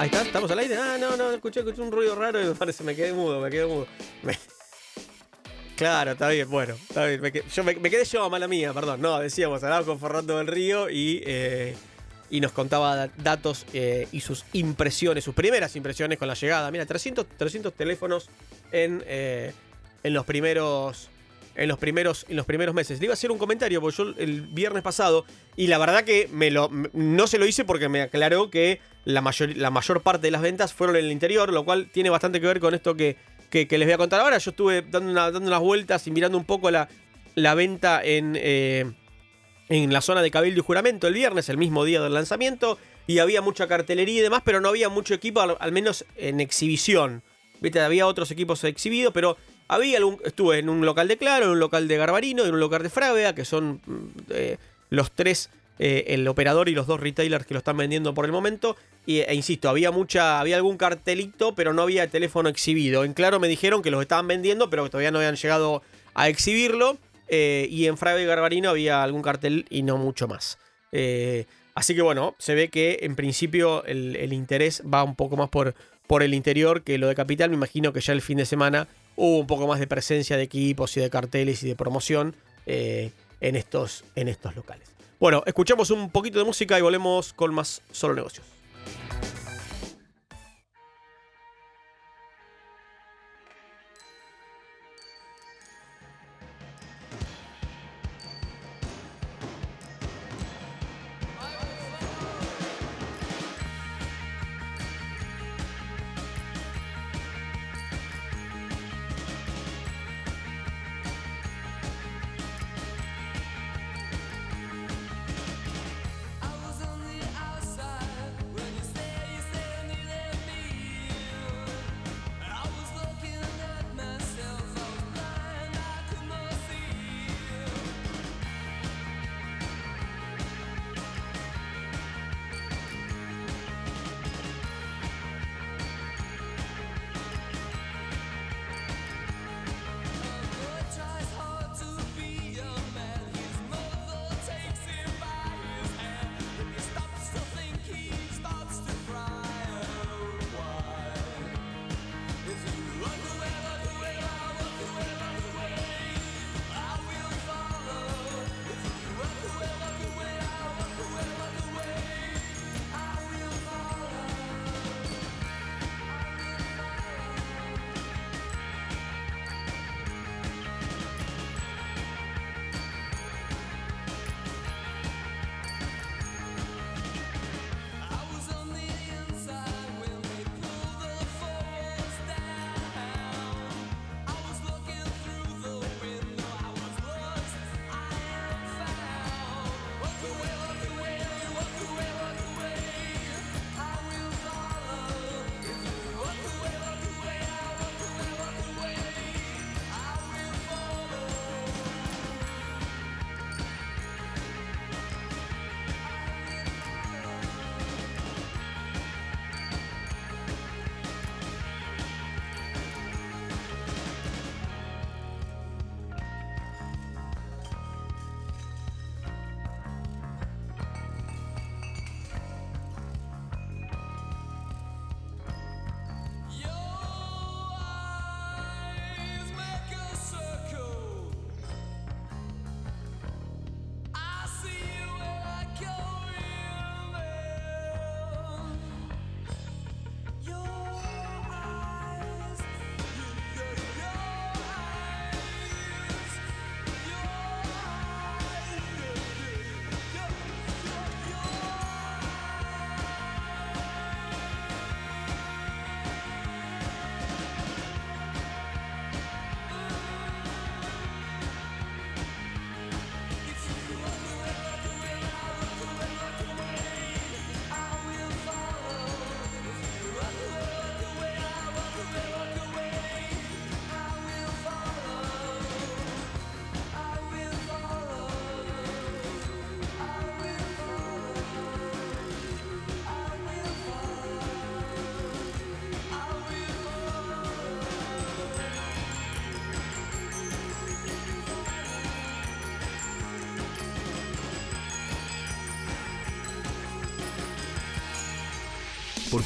Ahí está, estamos al aire. Ah, no, no, escuché, escuché un ruido raro y me parece, me quedé mudo, me quedé mudo. Claro, está bien, bueno, está bien. Me quedé, yo me, quedé yo, mala mía, perdón. No, decíamos, hablamos con Fernando del Río y, eh, y nos contaba da- datos eh, y sus impresiones, sus primeras impresiones con la llegada. Mira, 300, 300 teléfonos en, eh, en los primeros en los primeros en los primeros meses. Le iba a hacer un comentario porque yo el viernes pasado y la verdad que me lo no se lo hice porque me aclaró que la mayor la mayor parte de las ventas fueron en el interior, lo cual tiene bastante que ver con esto que, que- les voy a contar ahora. Yo estuve dando, dando unas vueltas y mirando un poco la, la venta en eh, en la zona de Cabildo y Juramento el viernes, el mismo día del lanzamiento, y había mucha cartelería y demás, pero no había mucho equipo, al, al menos en exhibición. Viste, había otros equipos exhibidos, pero había estuve en un local de Claro, en un local de Garbarino y en un local de Frávega, que son mm, eh, los tres, eh, el operador y los dos retailers que lo están vendiendo por el momento. Y, e insisto, había mucha, había algún cartelito, pero no había teléfono exhibido. En Claro me dijeron que los estaban vendiendo, pero todavía no habían llegado a exhibirlo. Eh, y en Frávega y Garbarino había algún cartel y no mucho más. Así que bueno, se ve que en principio el, el interés va un poco más por, por el interior que lo de Capital. Me imagino que ya el fin de semana hubo un poco más de presencia de equipos y de carteles y de promoción eh, en, estos, en estos locales. Bueno, escuchamos un poquito de música y volvemos con más Solo Negocios.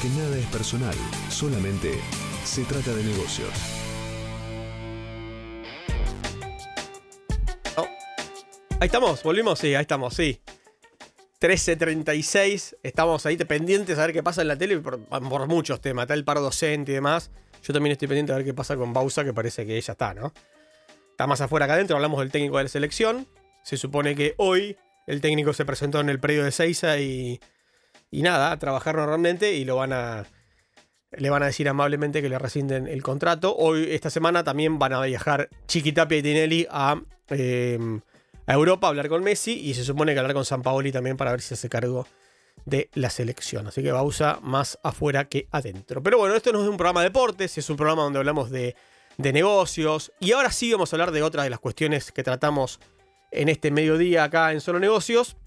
Nada es personal, solamente se trata de negocios. Ahí estamos, volvimos, sí, ahí estamos, sí. 13.36, estamos ahí pendientes a ver qué pasa en la tele por, muchos temas, está el paro docente y demás. Yo también estoy pendiente a ver qué pasa con Bausa, que parece que ella está, ¿no? Está más afuera que adentro, hablamos del técnico de la selección. Se supone que hoy el técnico se presentó en el predio de Seiza y, y nada, a trabajar normalmente y lo van a, le van a decir amablemente que le rescinden el contrato. Hoy, esta semana, también van a viajar Chiquitapia y Tinelli a, eh, a Europa a hablar con Messi y se supone que hablar con San Paoli también para ver si se hace cargo de la selección. Así que Bausa más afuera que adentro. Pero bueno, esto no es un programa de deportes, es un programa donde hablamos de, de negocios. Y ahora sí vamos a hablar de otras de las cuestiones que tratamos en este mediodía acá en Solo Negocios,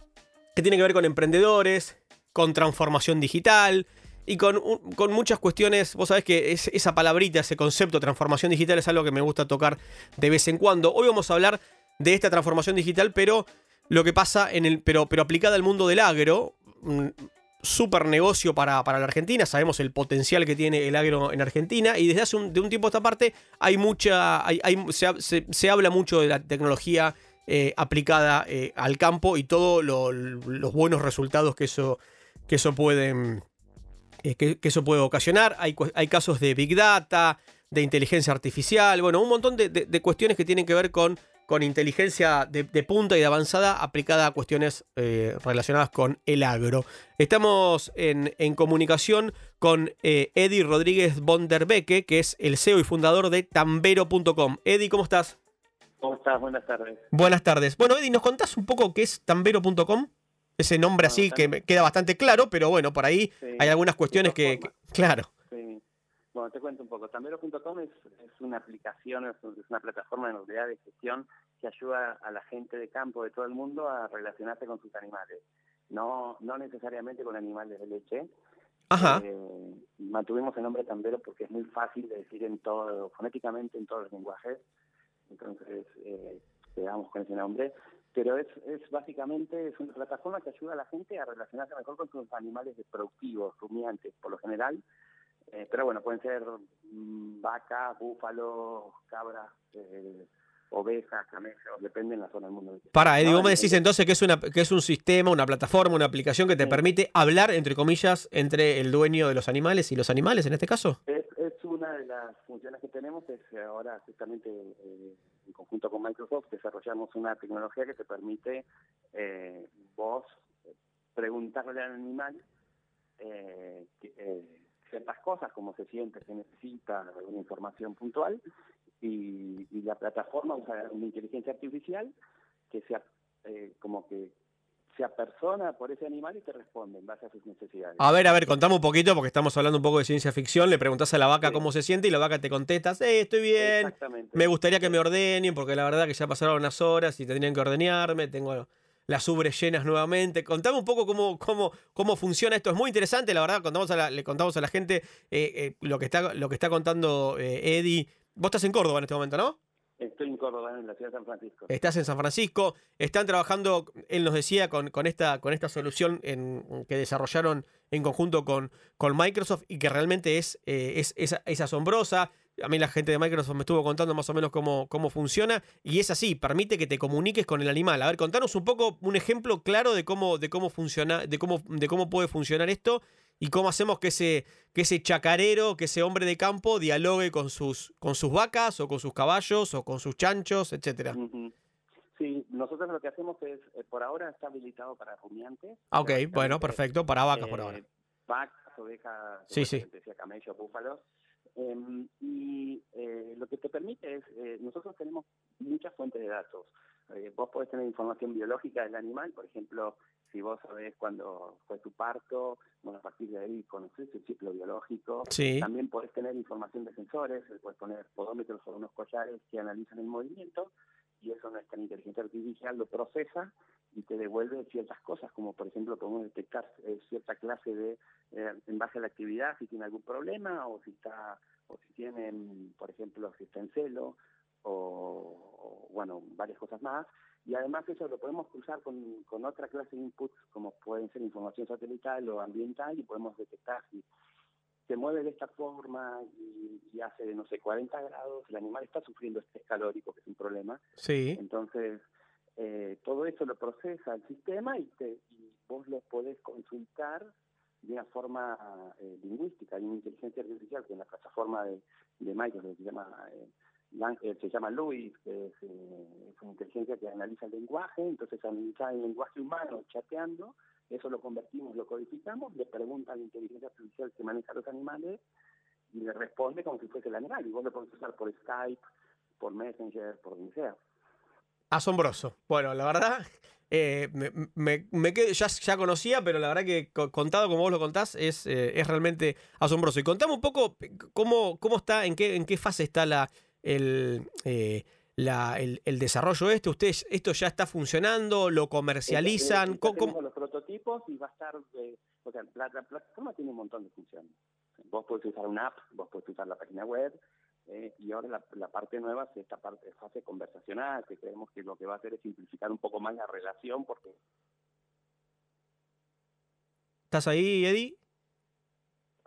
que tiene que ver con emprendedores, con transformación digital y con, con muchas cuestiones. Vos sabés que es- esa palabrita, ese concepto transformación digital es algo que me gusta tocar de vez en cuando. Hoy vamos a hablar de esta transformación digital, pero lo que pasa en el. pero, pero aplicada al mundo del agro. Super negocio para, para la Argentina. Sabemos el potencial que tiene el agro en Argentina. Y desde hace un, de un tiempo a esta parte hay mucha. hay- hay- se, ha- se- se habla mucho de la tecnología eh, aplicada eh, al campo y todos los buenos resultados que eso, que eso puede. mm, eh, que, que eso puede ocasionar. Hay, hay casos de Big Data, de inteligencia artificial, bueno, un montón de, de- de cuestiones que tienen que ver con, con inteligencia de, de punta y de avanzada aplicada a cuestiones eh, relacionadas con el agro. Estamos en, en comunicación con eh, Eddie Rodríguez Bonderbeke, que es el CEO y fundador de tambero.com. Eddie, ¿cómo estás? ¿Cómo estás? Buenas tardes. Buenas tardes. Bueno, Eddie, ¿nos contás un poco qué es tambero.com? Ese nombre así que me queda bastante claro, pero bueno, por ahí Sí, hay algunas cuestiones que, que- Claro. Sí. Bueno, te cuento un poco. Tambero.com es, es una aplicación, es un- es una plataforma en realidad de gestión que ayuda a la gente de campo de todo el mundo a relacionarse con sus animales. No, no necesariamente con animales de leche. Ajá. Eh, mantuvimos el nombre Tambero porque es muy fácil de decir en todo, fonéticamente en todos los lenguajes. Entonces, eh, quedamos con ese nombre. Pero es, es básicamente es una plataforma que ayuda a la gente a relacionarse mejor con sus animales productivos, rumiantes, por lo general. Eh, pero bueno, pueden ser mm, vacas, búfalos, cabras, eh, ovejas, camellos, depende en la zona del mundo. Para, Eddie, No, vos me decís entonces que es, una, que es un sistema, una plataforma, una aplicación que te permite hablar, entre comillas, entre el dueño de los animales y los animales, en este caso. Es, es una de las funciones que tenemos, es ahora justamente eh, en conjunto con Microsoft desarrollamos una tecnología que te permite eh, vos preguntarle al animal eh, eh, ciertas cosas, como se siente, se necesita, alguna información puntual, y, la plataforma usa una inteligencia artificial que sea eh, como que se apersona por ese animal y te responde en base a sus necesidades. A ver, a ver, contame un poquito, porque estamos hablando un poco de ciencia ficción. Le preguntás a la vaca cómo se siente y la vaca te contesta, eh, estoy bien, Exactamente. me gustaría que me ordenen, porque la verdad que ya pasaron unas horas y tendrían que ordeñarme, tengo las ubres llenas nuevamente. Contame un poco cómo, cómo, cómo funciona esto. Es muy interesante, la verdad, contamos a la- le contamos a la gente eh, eh, lo, que está, lo que está contando eh, Eddie. Vos estás en Córdoba en este momento, ¿no? Estoy en Córdoba, en la ciudad de San Francisco. Estás en San Francisco, están trabajando, él nos decía, con, con esta, con esta solución en- que desarrollaron en conjunto con, con Microsoft y que realmente es, eh, es, es- es asombrosa. A mí la gente de Microsoft me estuvo contando más o menos cómo, cómo funciona y es así, permite que te comuniques con el animal. A ver, contanos un poco, un ejemplo claro de cómo, de cómo funciona, de cómo, de cómo puede funcionar esto y cómo hacemos que ese, que ese chacarero, que ese hombre de campo dialogue con sus, con sus vacas o con sus caballos o con sus chanchos, etcétera. Sí, nosotros lo que hacemos es, eh, por ahora está habilitado para rumiantes. Ah, Ok, bueno, perfecto, para vacas por eh, ahora. Vacas, ovejas, Sí, sí. camellos, búfalos. Em, y eh, lo que te permite es, eh, nosotros tenemos muchas fuentes de datos. Eh, vos podés tener información biológica del animal, por ejemplo, si vos sabés cuándo fue tu parto, bueno, a partir de ahí conocés el ciclo biológico. Sí. También podés tener información de sensores, eh, puedes poner podómetros o unos collares que analizan el movimiento y eso nuestra inteligencia artificial lo procesa y te devuelve ciertas cosas, como por ejemplo podemos detectar eh, cierta clase de, eh, en base a la actividad, si tiene algún problema o si está, o si tiene, mm, por ejemplo, si está en celo o, o, bueno, varias cosas más. Y además eso lo podemos cruzar con, con otra clase de inputs, como pueden ser información satelital o ambiental, y podemos detectar si se mueve de esta forma y, y hace, no sé, 40 grados, el animal está sufriendo estrés calórico, que es un problema. Sí. Entonces, eh, todo eso lo procesa el sistema y, te, y vos lo podés consultar de una forma eh, lingüística. Hay una inteligencia artificial que en la plataforma de, de Microsoft se llama, eh, eh, se llama Luis, que es, eh, es una inteligencia que analiza el lenguaje, entonces analiza el lenguaje humano chateando, eso lo convertimos, lo codificamos, le pregunta a la inteligencia artificial que maneja los animales y le responde como si fuese el animal. Y vos lo podés usar por Skype, por Messenger, por sea. Asombroso. Bueno, la verdad, eh, me, me- me quedo- ya, ya conocía, pero la verdad que co- contado como vos lo contás es, eh, es realmente asombroso. Y contame un poco cómo, cómo está, en qué, en qué fase está la, el, eh, la- el, el desarrollo este. ¿Ustedes esto ya está funcionando? ¿Lo comercializan? Eh, eh, ¿Cómo- tenemos cómo- los prototipos y va a estar, eh, o sea, la, la plataforma tiene un montón de funciones. Vos podés usar una app, vos podés usar la página web, eh, y ahora la, la parte nueva es esta parte fase conversacional, que creemos que lo que va a hacer es simplificar un poco más la relación, porque ¿Estás ahí, Eddie?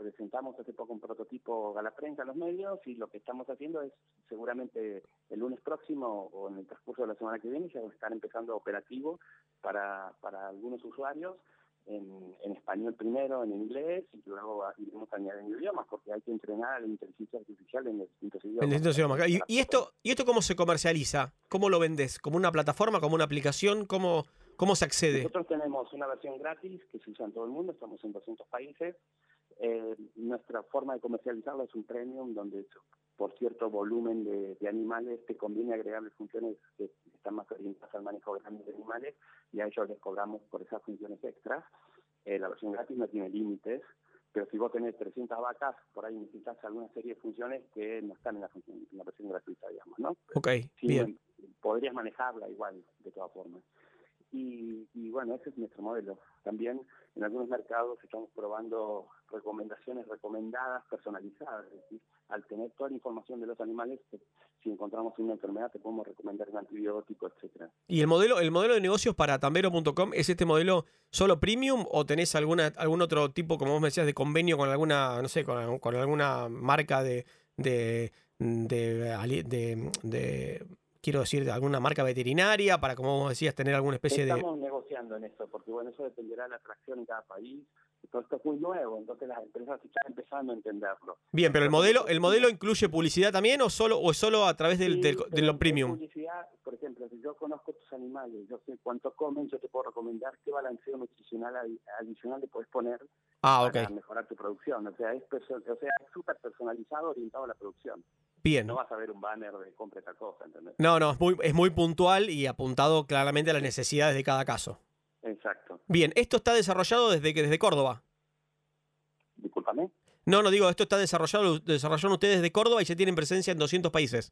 presentamos hace poco un prototipo a la prensa, a los medios, y lo que estamos haciendo es seguramente el lunes próximo o en el transcurso de la semana que viene ya va a estar empezando operativo para, para algunos usuarios en, en español primero, en inglés, y luego iremos añadiendo idiomas, porque hay que entrenar a la inteligencia artificial en los distintos idiomas. En distintos idiomas. ¿Y, y esto, ¿Y esto cómo se comercializa? ¿Cómo lo vendes? ¿Como una plataforma? ¿Como una aplicación? ¿Cómo, cómo se accede? Nosotros tenemos una versión gratis que se usa en todo el mundo, estamos en 200 países. Eh, nuestra forma de comercializarlo es un premium donde por cierto volumen de, de animales te conviene agregarle funciones que están más orientadas al manejo grande de animales y a ellos les cobramos por esas funciones extras. Eh, la versión gratis no tiene límites, pero si vos tenés 300 vacas, por ahí necesitas alguna serie de funciones que no están en la, función- en la versión gratuita, digamos, ¿no? Ok, Sí, bien. podrías manejarla igual, de todas formas. Y, y bueno, ese es nuestro modelo. También en algunos mercados estamos probando recomendaciones recomendadas, personalizadas. Es decir, al tener toda la información de los animales, si encontramos una enfermedad, te podemos recomendar un antibiótico, etcétera. ¿Y el modelo, el modelo de negocios para tambero.com es este modelo solo premium o tenés alguna, algún otro tipo, como vos me decías, de convenio con alguna, no sé, con, con alguna marca de, de, de, de- de- quiero decir, de alguna marca veterinaria para, como vos decías, tener alguna especie de... Estamos negociando en eso, porque bueno, eso dependerá de la atracción en cada país. Todo esto es muy nuevo, entonces las empresas están empezando a entenderlo. Bien, pero el modelo, el modelo incluye publicidad también o solo, o es solo a través del, Sí, del- de pero lo en premium. publicidad, por ejemplo, si yo conozco tus animales, yo sé cuánto comen, yo te puedo recomendar qué balanceo nutricional adi- adicional le puedes poner Ah, para ok. mejorar tu producción. O sea, es o sea, súper personalizado, orientado a la producción. Bien. No vas a ver un banner de compre esta cosa, ¿entendés? No, no, es muy, es muy puntual y apuntado claramente a las necesidades de cada caso. Bien, esto está desarrollado desde que desde Córdoba. Discúlpame. No, no digo, esto está desarrollado, desarrollaron ustedes desde Córdoba y ya tienen presencia en 200 países.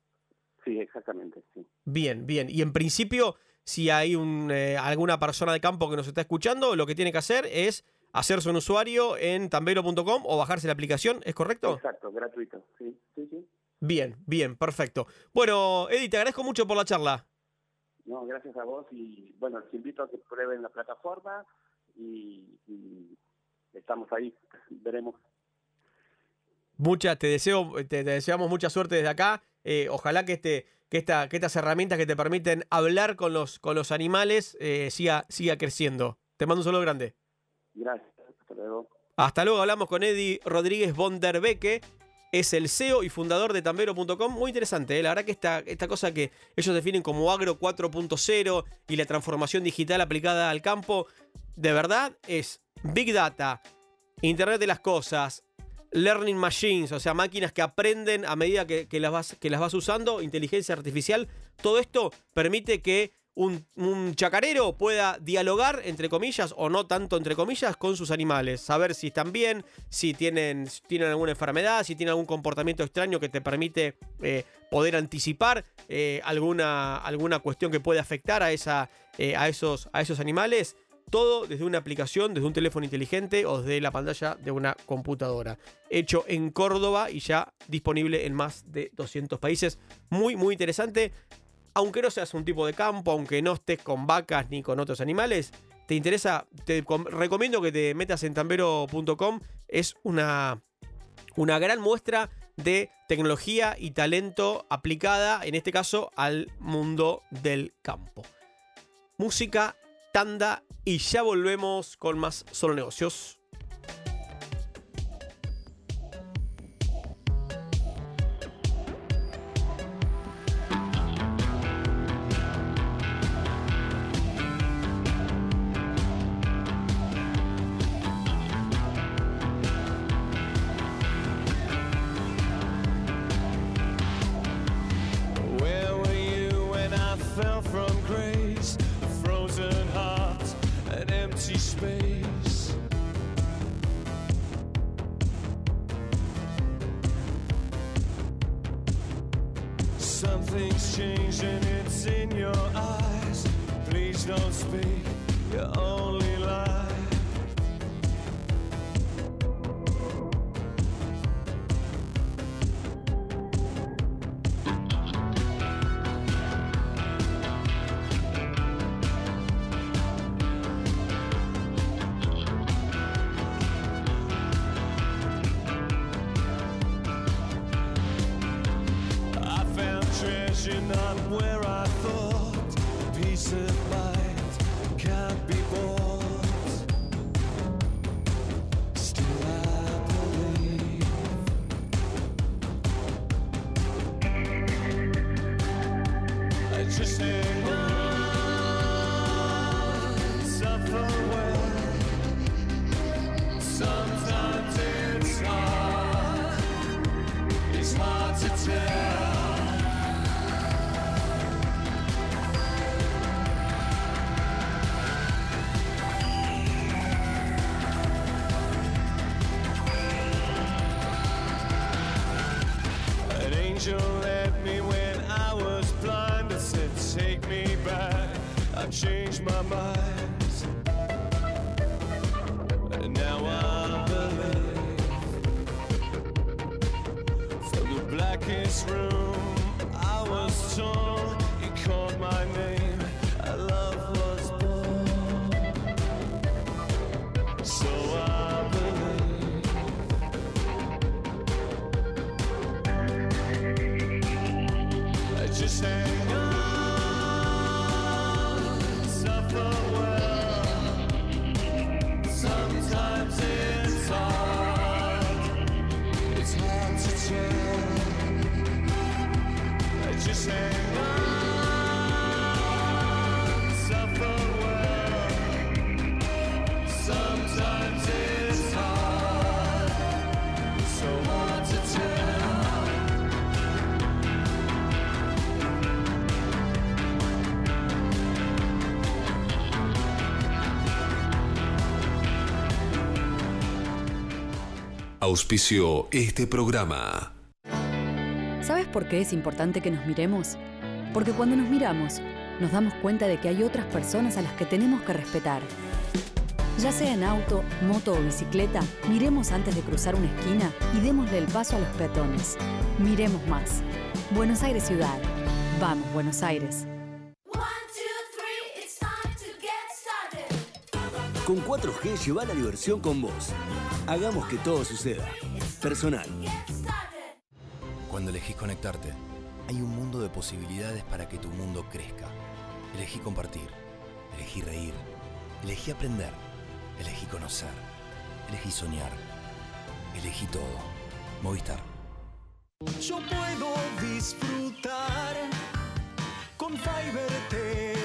Sí, exactamente, sí. Bien, bien. Y en principio, si hay un, eh, alguna persona de campo que nos está escuchando, lo que tiene que hacer es hacerse un usuario en tambero.com o bajarse la aplicación, ¿es correcto? Exacto, gratuito, sí, sí, sí. Bien, bien, perfecto. Bueno, Eddie, te agradezco mucho por la charla. No, gracias a vos y bueno, les invito a que prueben la plataforma y, y estamos ahí, [LAUGHS] veremos. Mucha, te deseo, te, te deseamos mucha suerte desde acá. Eh, ojalá que este, que esta, que estas herramientas que te permiten hablar con los, con los animales eh, siga, siga creciendo. Te mando un saludo grande. Gracias, hasta luego. Hasta luego, hablamos con Eddie Rodríguez Bonderbeke. Es el CEO y fundador de tambero.com. Muy interesante, ¿eh? la verdad que esta, esta cosa que ellos definen como agro 4.0 y la transformación digital aplicada al campo, de verdad es Big Data, Internet de las Cosas, Learning Machines, o sea, máquinas que aprenden a medida que, que las, vas, que las vas usando, inteligencia artificial. Todo esto permite que un, chacarero pueda dialogar, entre comillas, o no tanto entre comillas, con sus animales. Saber si están bien, si tienen, tienen alguna enfermedad, si tienen algún comportamiento extraño que te permite eh, poder anticipar eh, alguna, alguna cuestión que puede afectar a, esa, eh, a, esos, a esos animales. Todo desde una aplicación, desde un teléfono inteligente o desde la pantalla de una computadora. Hecho en Córdoba y ya disponible en más de 200 países. Muy, muy interesante. Aunque no seas un tipo de campo, aunque no estés con vacas ni con otros animales, te interesa, te com- recomiendo que te metas en tambero.com. Es una, una gran muestra de tecnología y talento aplicada, en este caso, al mundo del campo. Música, tanda y ya volvemos con más solo negocios. Angel led me when I was blind I said, Take me back. I've changed my mind. And now I believe. From the blackest room, I was torn. Auspicio este programa. ¿Sabes por qué es importante que nos miremos? Porque cuando nos miramos, nos damos cuenta de que hay otras personas a las que tenemos que respetar. Ya sea en auto, moto o bicicleta, miremos antes de cruzar una esquina y démosle el paso a los peatones. Miremos más. Buenos Aires Ciudad. Vamos, Buenos Aires. Con 4G lleva la diversión con vos. Hagamos que todo suceda. Personal. Cuando elegís conectarte, hay un mundo de posibilidades para que tu mundo crezca. Elegí compartir, elegí reír, elegí aprender, elegí conocer, elegí soñar, elegí todo. Movistar. Yo puedo disfrutar con Fiverr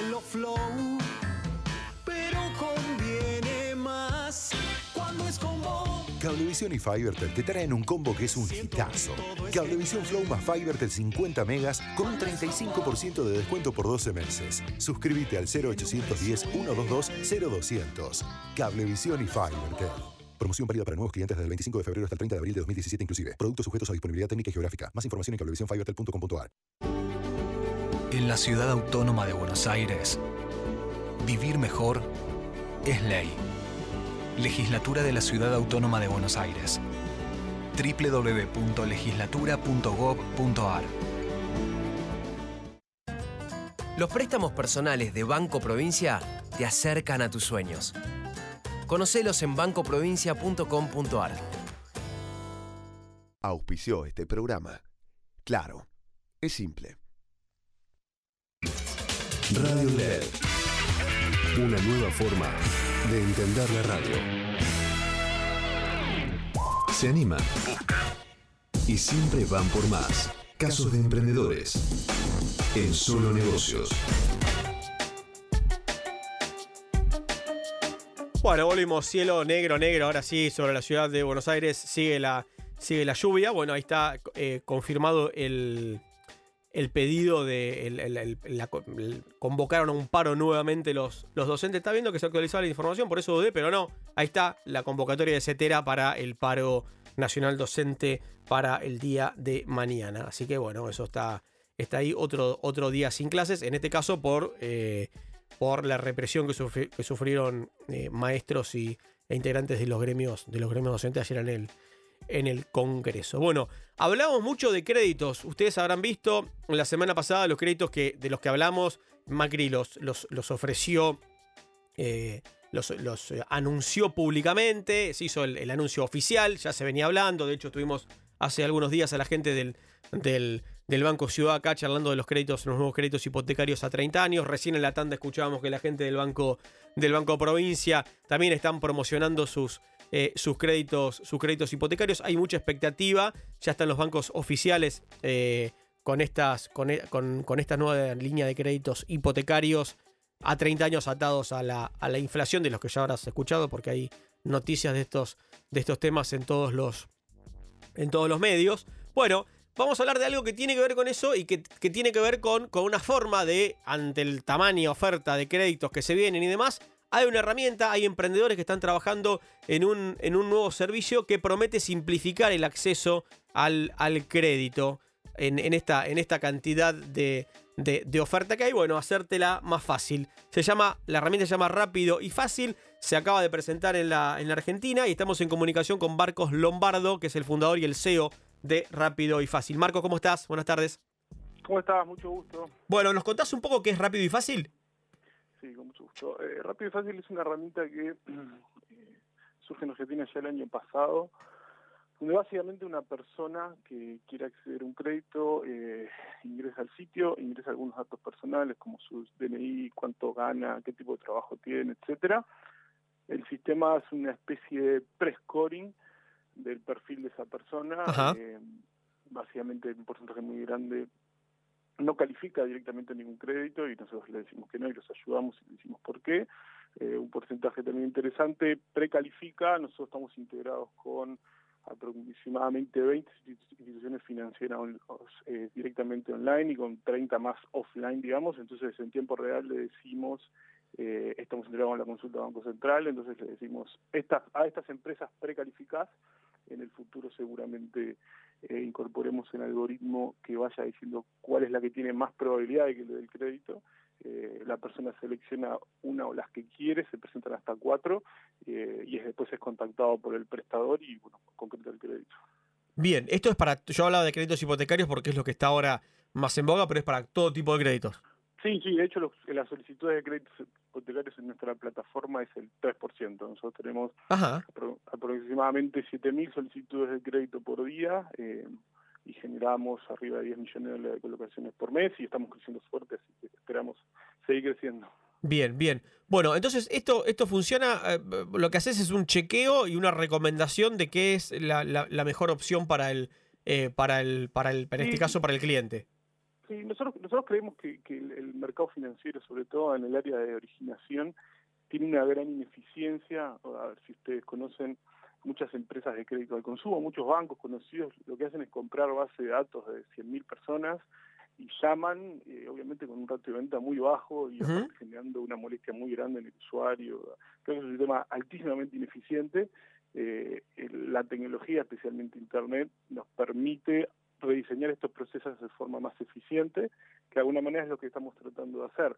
Cablevisión y Fivertel te traen un combo que es un hitazo. Cablevisión Flow más Fivertel 50 megas con un 35% de descuento por 12 meses. Suscríbete al 0810 122 0200. Cablevisión y Fivertel. Promoción válida para nuevos clientes desde el 25 de febrero hasta el 30 de abril de 2017 inclusive. Productos sujetos a disponibilidad técnica y geográfica. Más información en cablevisiónfivertel.com.ar. En la ciudad autónoma de Buenos Aires, vivir mejor es ley. Legislatura de la Ciudad Autónoma de Buenos Aires. www.legislatura.gov.ar Los préstamos personales de Banco Provincia te acercan a tus sueños. Conocelos en bancoprovincia.com.ar. auspició este programa. Claro, es simple. Radio LED. Una nueva forma de entender la radio. Se animan. Y siempre van por más. Casos de emprendedores. En solo negocios. Bueno, volvimos cielo negro, negro, ahora sí, sobre la ciudad de Buenos Aires sigue la, sigue la lluvia. Bueno, ahí está eh, confirmado el, el pedido de. el- el- convocaron a un paro nuevamente los, los docentes. Está viendo que se actualizaba la información, por eso dudé, pero no. Ahí está la convocatoria de CETERA para el paro nacional docente para el día de mañana. Así que bueno, eso está, está ahí otro, otro día sin clases. En este caso por. eh, por la represión que sufrieron eh, maestros y, e integrantes de los gremios, de los gremios docentes ayer en el, en el Congreso. Bueno, hablamos mucho de créditos. Ustedes habrán visto la semana pasada los créditos que, de los que hablamos. Macri los, los, ofreció, eh, los, anunció públicamente, se hizo el, anuncio oficial, ya se venía hablando. De hecho, tuvimos hace algunos días a la gente del, del, del Banco Ciudad acá charlando de los créditos, los nuevos créditos hipotecarios a 30 años. Recién en la tanda escuchábamos que la gente del Banco, del banco Provincia también están promocionando sus, eh, sus, créditos, sus créditos hipotecarios. Hay mucha expectativa. Ya están los bancos oficiales eh, con, estas, con, e- con- con esta nueva línea de créditos hipotecarios a 30 años atados a la, inflación, de los que ya habrás escuchado, porque hay noticias de estos, de estos temas en todos los, en todos los medios. Bueno, vamos a hablar de algo que tiene que ver con eso y que, tiene que ver con, una forma de, ante el tamaño oferta de créditos que se vienen y demás, hay una herramienta, hay emprendedores que están trabajando en un, en un nuevo servicio que promete simplificar el acceso al, al crédito en, en esta, en esta cantidad de, de- de oferta que hay. Bueno, hacértela más fácil. Se llama, la herramienta se llama Rápido y Fácil. Se acaba de presentar en la, en la Argentina y estamos en comunicación con Marcos Lombardo, que es el fundador y el CEO de Rápido y Fácil. Marcos, ¿cómo estás? Buenas tardes. ¿Cómo estás? Mucho gusto. Bueno, ¿nos contás un poco qué es Rápido y Fácil? Sí, con mucho gusto. Eh, Rápido y Fácil es una herramienta que [CLEARS THROAT] eh, surge en Argentina ya el año pasado, donde básicamente una persona que quiere acceder a un crédito eh, ingresa al sitio, ingresa algunos datos personales como su DNI, cuánto gana, qué tipo de trabajo tiene, etcétera. El sistema hace una especie de pre-scoring del perfil de esa persona. Básicamente un porcentaje muy grande no califica directamente ningún crédito y nosotros le decimos que no y los ayudamos y le decimos por qué. Eh, un porcentaje también interesante precalifica, nosotros estamos integrados con aproximadamente 20 institu- instituciones financieras eh, directamente online y con 30 más offline, digamos, entonces en tiempo real le decimos, eh, estamos integrados con la consulta Banco Central, entonces le decimos, estas, a estas empresas precalificadas, en el futuro seguramente eh, incorporemos un algoritmo que vaya diciendo cuál es la que tiene más probabilidad de que le dé el crédito. Eh, la persona selecciona una o las que quiere, se presentan hasta cuatro eh, y es- después es contactado por el prestador y bueno, concreta el crédito. Bien, esto es para. Yo hablaba de créditos hipotecarios porque es lo que está ahora más en boga, pero es para todo tipo de créditos. Sí, sí, de hecho los- las solicitudes de créditos hipotecarios en nuestra plataforma es el 3%. Nosotros tenemos apro- aproximadamente 7.000 solicitudes de crédito por día eh, y generamos arriba de 10 millones de dólares de colocaciones por mes y estamos creciendo fuerte, así que esperamos seguir creciendo. Bien, bien. Bueno, entonces esto, esto funciona, eh, lo que haces es un chequeo y una recomendación de qué es la, la- la mejor opción para el, eh, para el, para el, en este caso para el cliente. Sí, nosotros, nosotros creemos que, que el, el mercado financiero, sobre todo en el área de originación, tiene una gran ineficiencia. A ver si ustedes conocen muchas empresas de crédito al consumo, muchos bancos conocidos, lo que hacen es comprar base de datos de 100.000 personas y llaman, eh, obviamente con un ratio de venta muy bajo y aparte generando una molestia muy grande en el usuario. Creo que es un sistema altísimamente ineficiente. Eh, la tecnología, especialmente Internet, nos permite rediseñar estos procesos de forma más eficiente, que de alguna manera es lo que estamos tratando de hacer.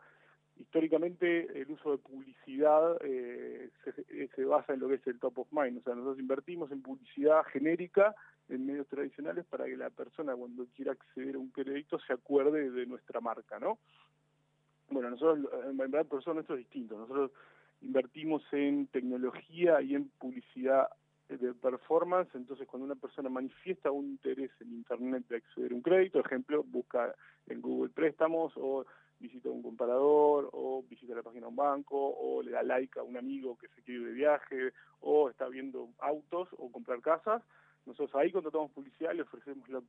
Históricamente el uso de publicidad eh, se, eh, se basa en lo que es el top of mind, o sea, nosotros invertimos en publicidad genérica en medios tradicionales para que la persona cuando quiera acceder a un crédito se acuerde de nuestra marca, ¿no? Bueno, nosotros, en verdad, proceso nuestro es distinto. Nosotros invertimos en tecnología y en publicidad de performance, entonces cuando una persona manifiesta un interés en Internet de acceder a un crédito, ejemplo, busca en Google préstamos o visita un comparador o visita la página de un banco o le da like a un amigo que se quiere ir de viaje o está viendo autos o comprar casas, nosotros ahí contratamos publicidad, le ofrecemos la,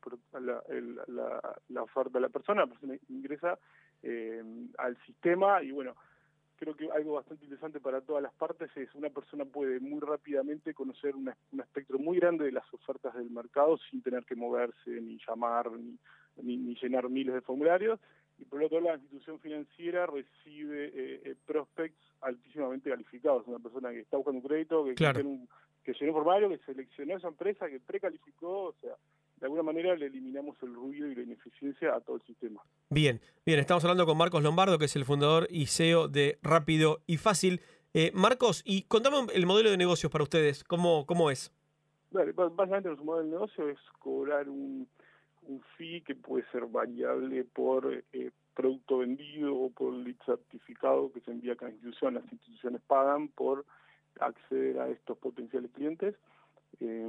la oferta a la persona, la persona ingresa eh, al sistema y bueno, creo que algo bastante interesante para todas las partes es una persona puede muy rápidamente conocer una- un espectro muy grande de las ofertas del mercado sin tener que moverse, ni llamar, ni, ni, ni llenar miles de formularios. Y por otro lado, la institución financiera recibe eh, eh, prospects altísimamente calificados. Una persona que está buscando un crédito, que, Claro. tiene un- que llenó un formulario, que seleccionó esa empresa, que precalificó, o sea, de alguna manera le eliminamos el ruido y la ineficiencia a todo el sistema. Bien, bien, estamos hablando con Marcos Lombardo, que es el fundador y CEO de Rápido y Fácil. Eh, Marcos, y contame el modelo de negocios para ustedes, ¿cómo, cómo es? Vale, básicamente nuestro modelo de negocio es cobrar un, un fee que puede ser variable por eh, producto vendido o por lead certificado que se envía a cada institución. Las instituciones pagan por acceder a estos potenciales clientes eh,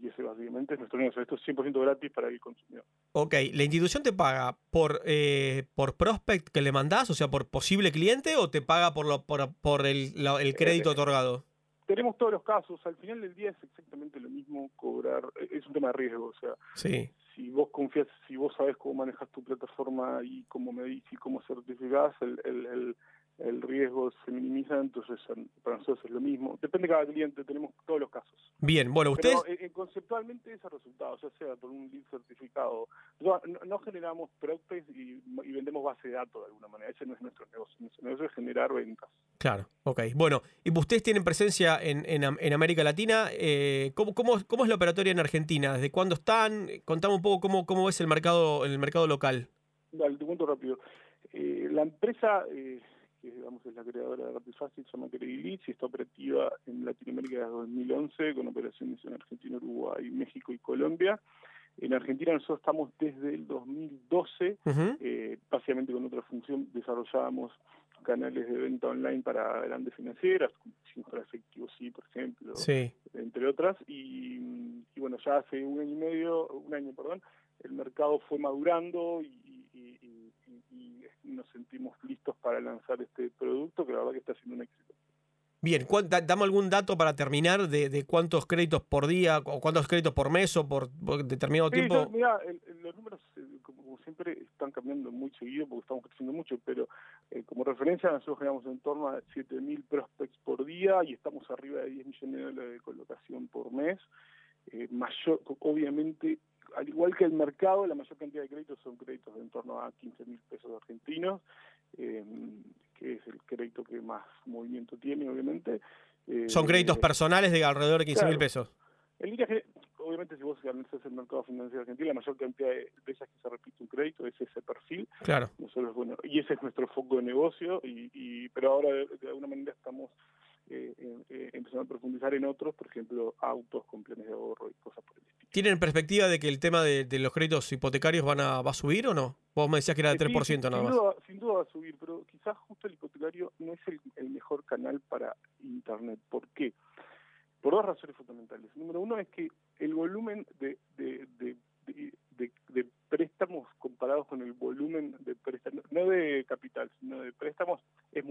y ese básicamente es nuestro negocio. Esto es 100% gratis para el consumidor. Ok, ¿la institución te paga por, eh, por prospect que le mandás, o sea, por posible cliente, o te paga por, lo, por, por el, la- el crédito Eh, otorgado? Tenemos todos los casos. Al final del día es exactamente lo mismo cobrar. eh, Es un tema de riesgo. O sea, Sí. si vos confías, si vos sabes cómo manejas tu plataforma y cómo medís y cómo certificás, el, el, el, el riesgo se minimiza, entonces para nosotros es lo mismo. Depende de cada cliente, tenemos todos los casos. Bien, bueno, ustedes... Pero eh, eh, conceptualmente ese resultado, ya sea por un lead certificado, no, no- generamos prospects y, y vendemos base de datos de alguna manera, ese no es nuestro negocio, nuestro negocio es generar ventas. Claro, ok. Bueno, y ustedes tienen presencia en, en América Latina. eh, ¿cómo, cómo, cómo es la operatoria en Argentina? ¿Desde cuándo están? Contame un poco cómo, cómo es el mercado, el mercado local. Dale, te cuento rápido. Eh, la empresa, eh, que digamos es la creadora de Rapid Fácil, se llama Credilit y está operativa en Latinoamérica desde 2011 con operaciones en Argentina, Uruguay, México y Colombia. En Argentina nosotros estamos desde el 2012, Ujú. eh, básicamente con otra función desarrollábamos canales de venta online para grandes financieras, para Efectivo Sí, por ejemplo, Sí. entre otras, y, y bueno, ya hace un año y medio, un año, perdón, el mercado fue madurando y, y- y- nos sentimos listos para lanzar este producto, que la verdad que está siendo un éxito. Bien, ¿cuán- da- dame algún dato para terminar de, de cuántos créditos por día o cuántos créditos por mes o por, por determinado Sí, tiempo. mira, los números, eh, como, como siempre, están cambiando muy seguido porque estamos creciendo mucho, pero eh, como referencia, nosotros generamos en torno a 7.000 prospects por día y estamos arriba de 10 millones de dólares de colocación por mes. Eh, mayor, obviamente, al igual que el mercado, la mayor cantidad de créditos son créditos de en torno a 15 mil pesos argentinos, eh, que es el crédito que más movimiento tiene, obviamente. Eh, Son créditos personales de alrededor de 15 mil claro. pesos. en línea obviamente si vos analizás el mercado financiero argentino, la mayor cantidad de veces que se repite un crédito es ese perfil. Claro. Nosotros, bueno, y ese es nuestro foco de negocio, y, y pero ahora de, de alguna manera estamos eh, eh, empezando a profundizar en otros, por ejemplo, autos con planes de ahorro y cosas por el estilo. ¿Tienen perspectiva de que el tema de, de los créditos hipotecarios van a, va a subir o no? Vos me decías que era de Eh, sí, 3% sin, nada sin más. Duda, sin duda va a subir, pero quizás justo el hipotecario no es el, el mejor canal para Internet. ¿Por qué? Por dos razones fundamentales. Número uno es que el volumen de, de, de, de- de- de préstamos comparados con el volumen de préstamos, no de capital, sino de préstamos, es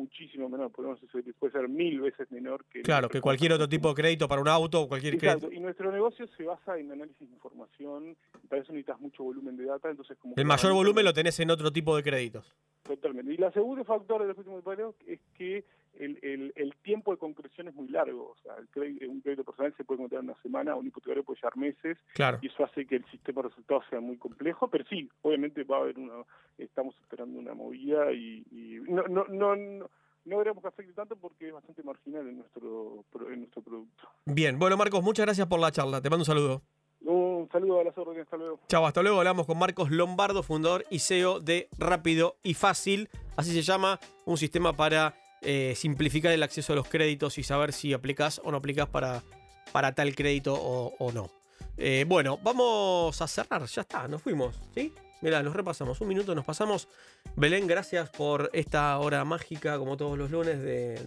Podemos decir, puede ser mil veces menor que... Claro, que cualquier otro tipo de crédito para un auto o cualquier Exacto, crédito. y nuestro negocio se basa en análisis de información, y para eso necesitas mucho volumen de data, entonces como... El mayor volumen lo tenés en otro tipo de créditos. Totalmente. Y la segundo factor del último hipotecario es que el, el, el tiempo de concreción es muy largo. O sea, el crédito, un crédito personal se puede encontrar en una semana, un hipotecario puede llevar meses. Claro. Y eso hace que el sistema de resultados sea muy complejo. Pero sí, obviamente va a haber una. Estamos esperando una movida y, y no, no, no, no, no veremos que afecte tanto porque es bastante marginal en nuestro, en nuestro producto. Bien, bueno Marcos, muchas gracias por la charla. Te mando un saludo. Un saludo a las órdenes, hasta luego. Chao, hasta luego. Hablamos con Marcos Lombardo, fundador y CEO de Rápido y Fácil. Así se llama un sistema para eh, simplificar el acceso a los créditos y saber si aplicás o no aplicás para, para tal crédito o, o no. Eh, bueno, vamos a cerrar. Ya está, nos fuimos. ¿Sí? Mirá, nos repasamos. Un minuto nos pasamos. Belén, gracias por esta hora mágica, como todos los lunes, de,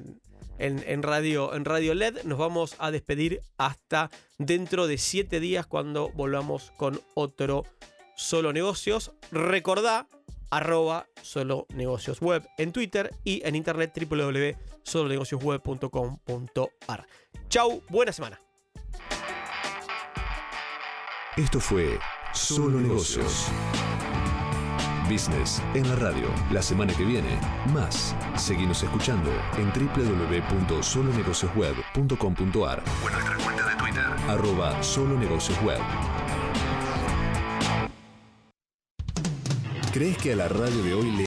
en, en radio, en radio LED. Nos vamos a despedir hasta dentro de siete días cuando volvamos con otro Solo Negocios. Recordá arroba Solo Negocios Web en Twitter y en internet www.solonegociosweb.com.ar. Chau, buena semana. Esto fue Solo Negocios. Business en la radio. La semana que viene, más. Seguimos escuchando en www.solonegociosweb.com.ar o en nuestra cuenta de Twitter, arroba Solo Negocios Web. ¿Crees que a la radio de hoy le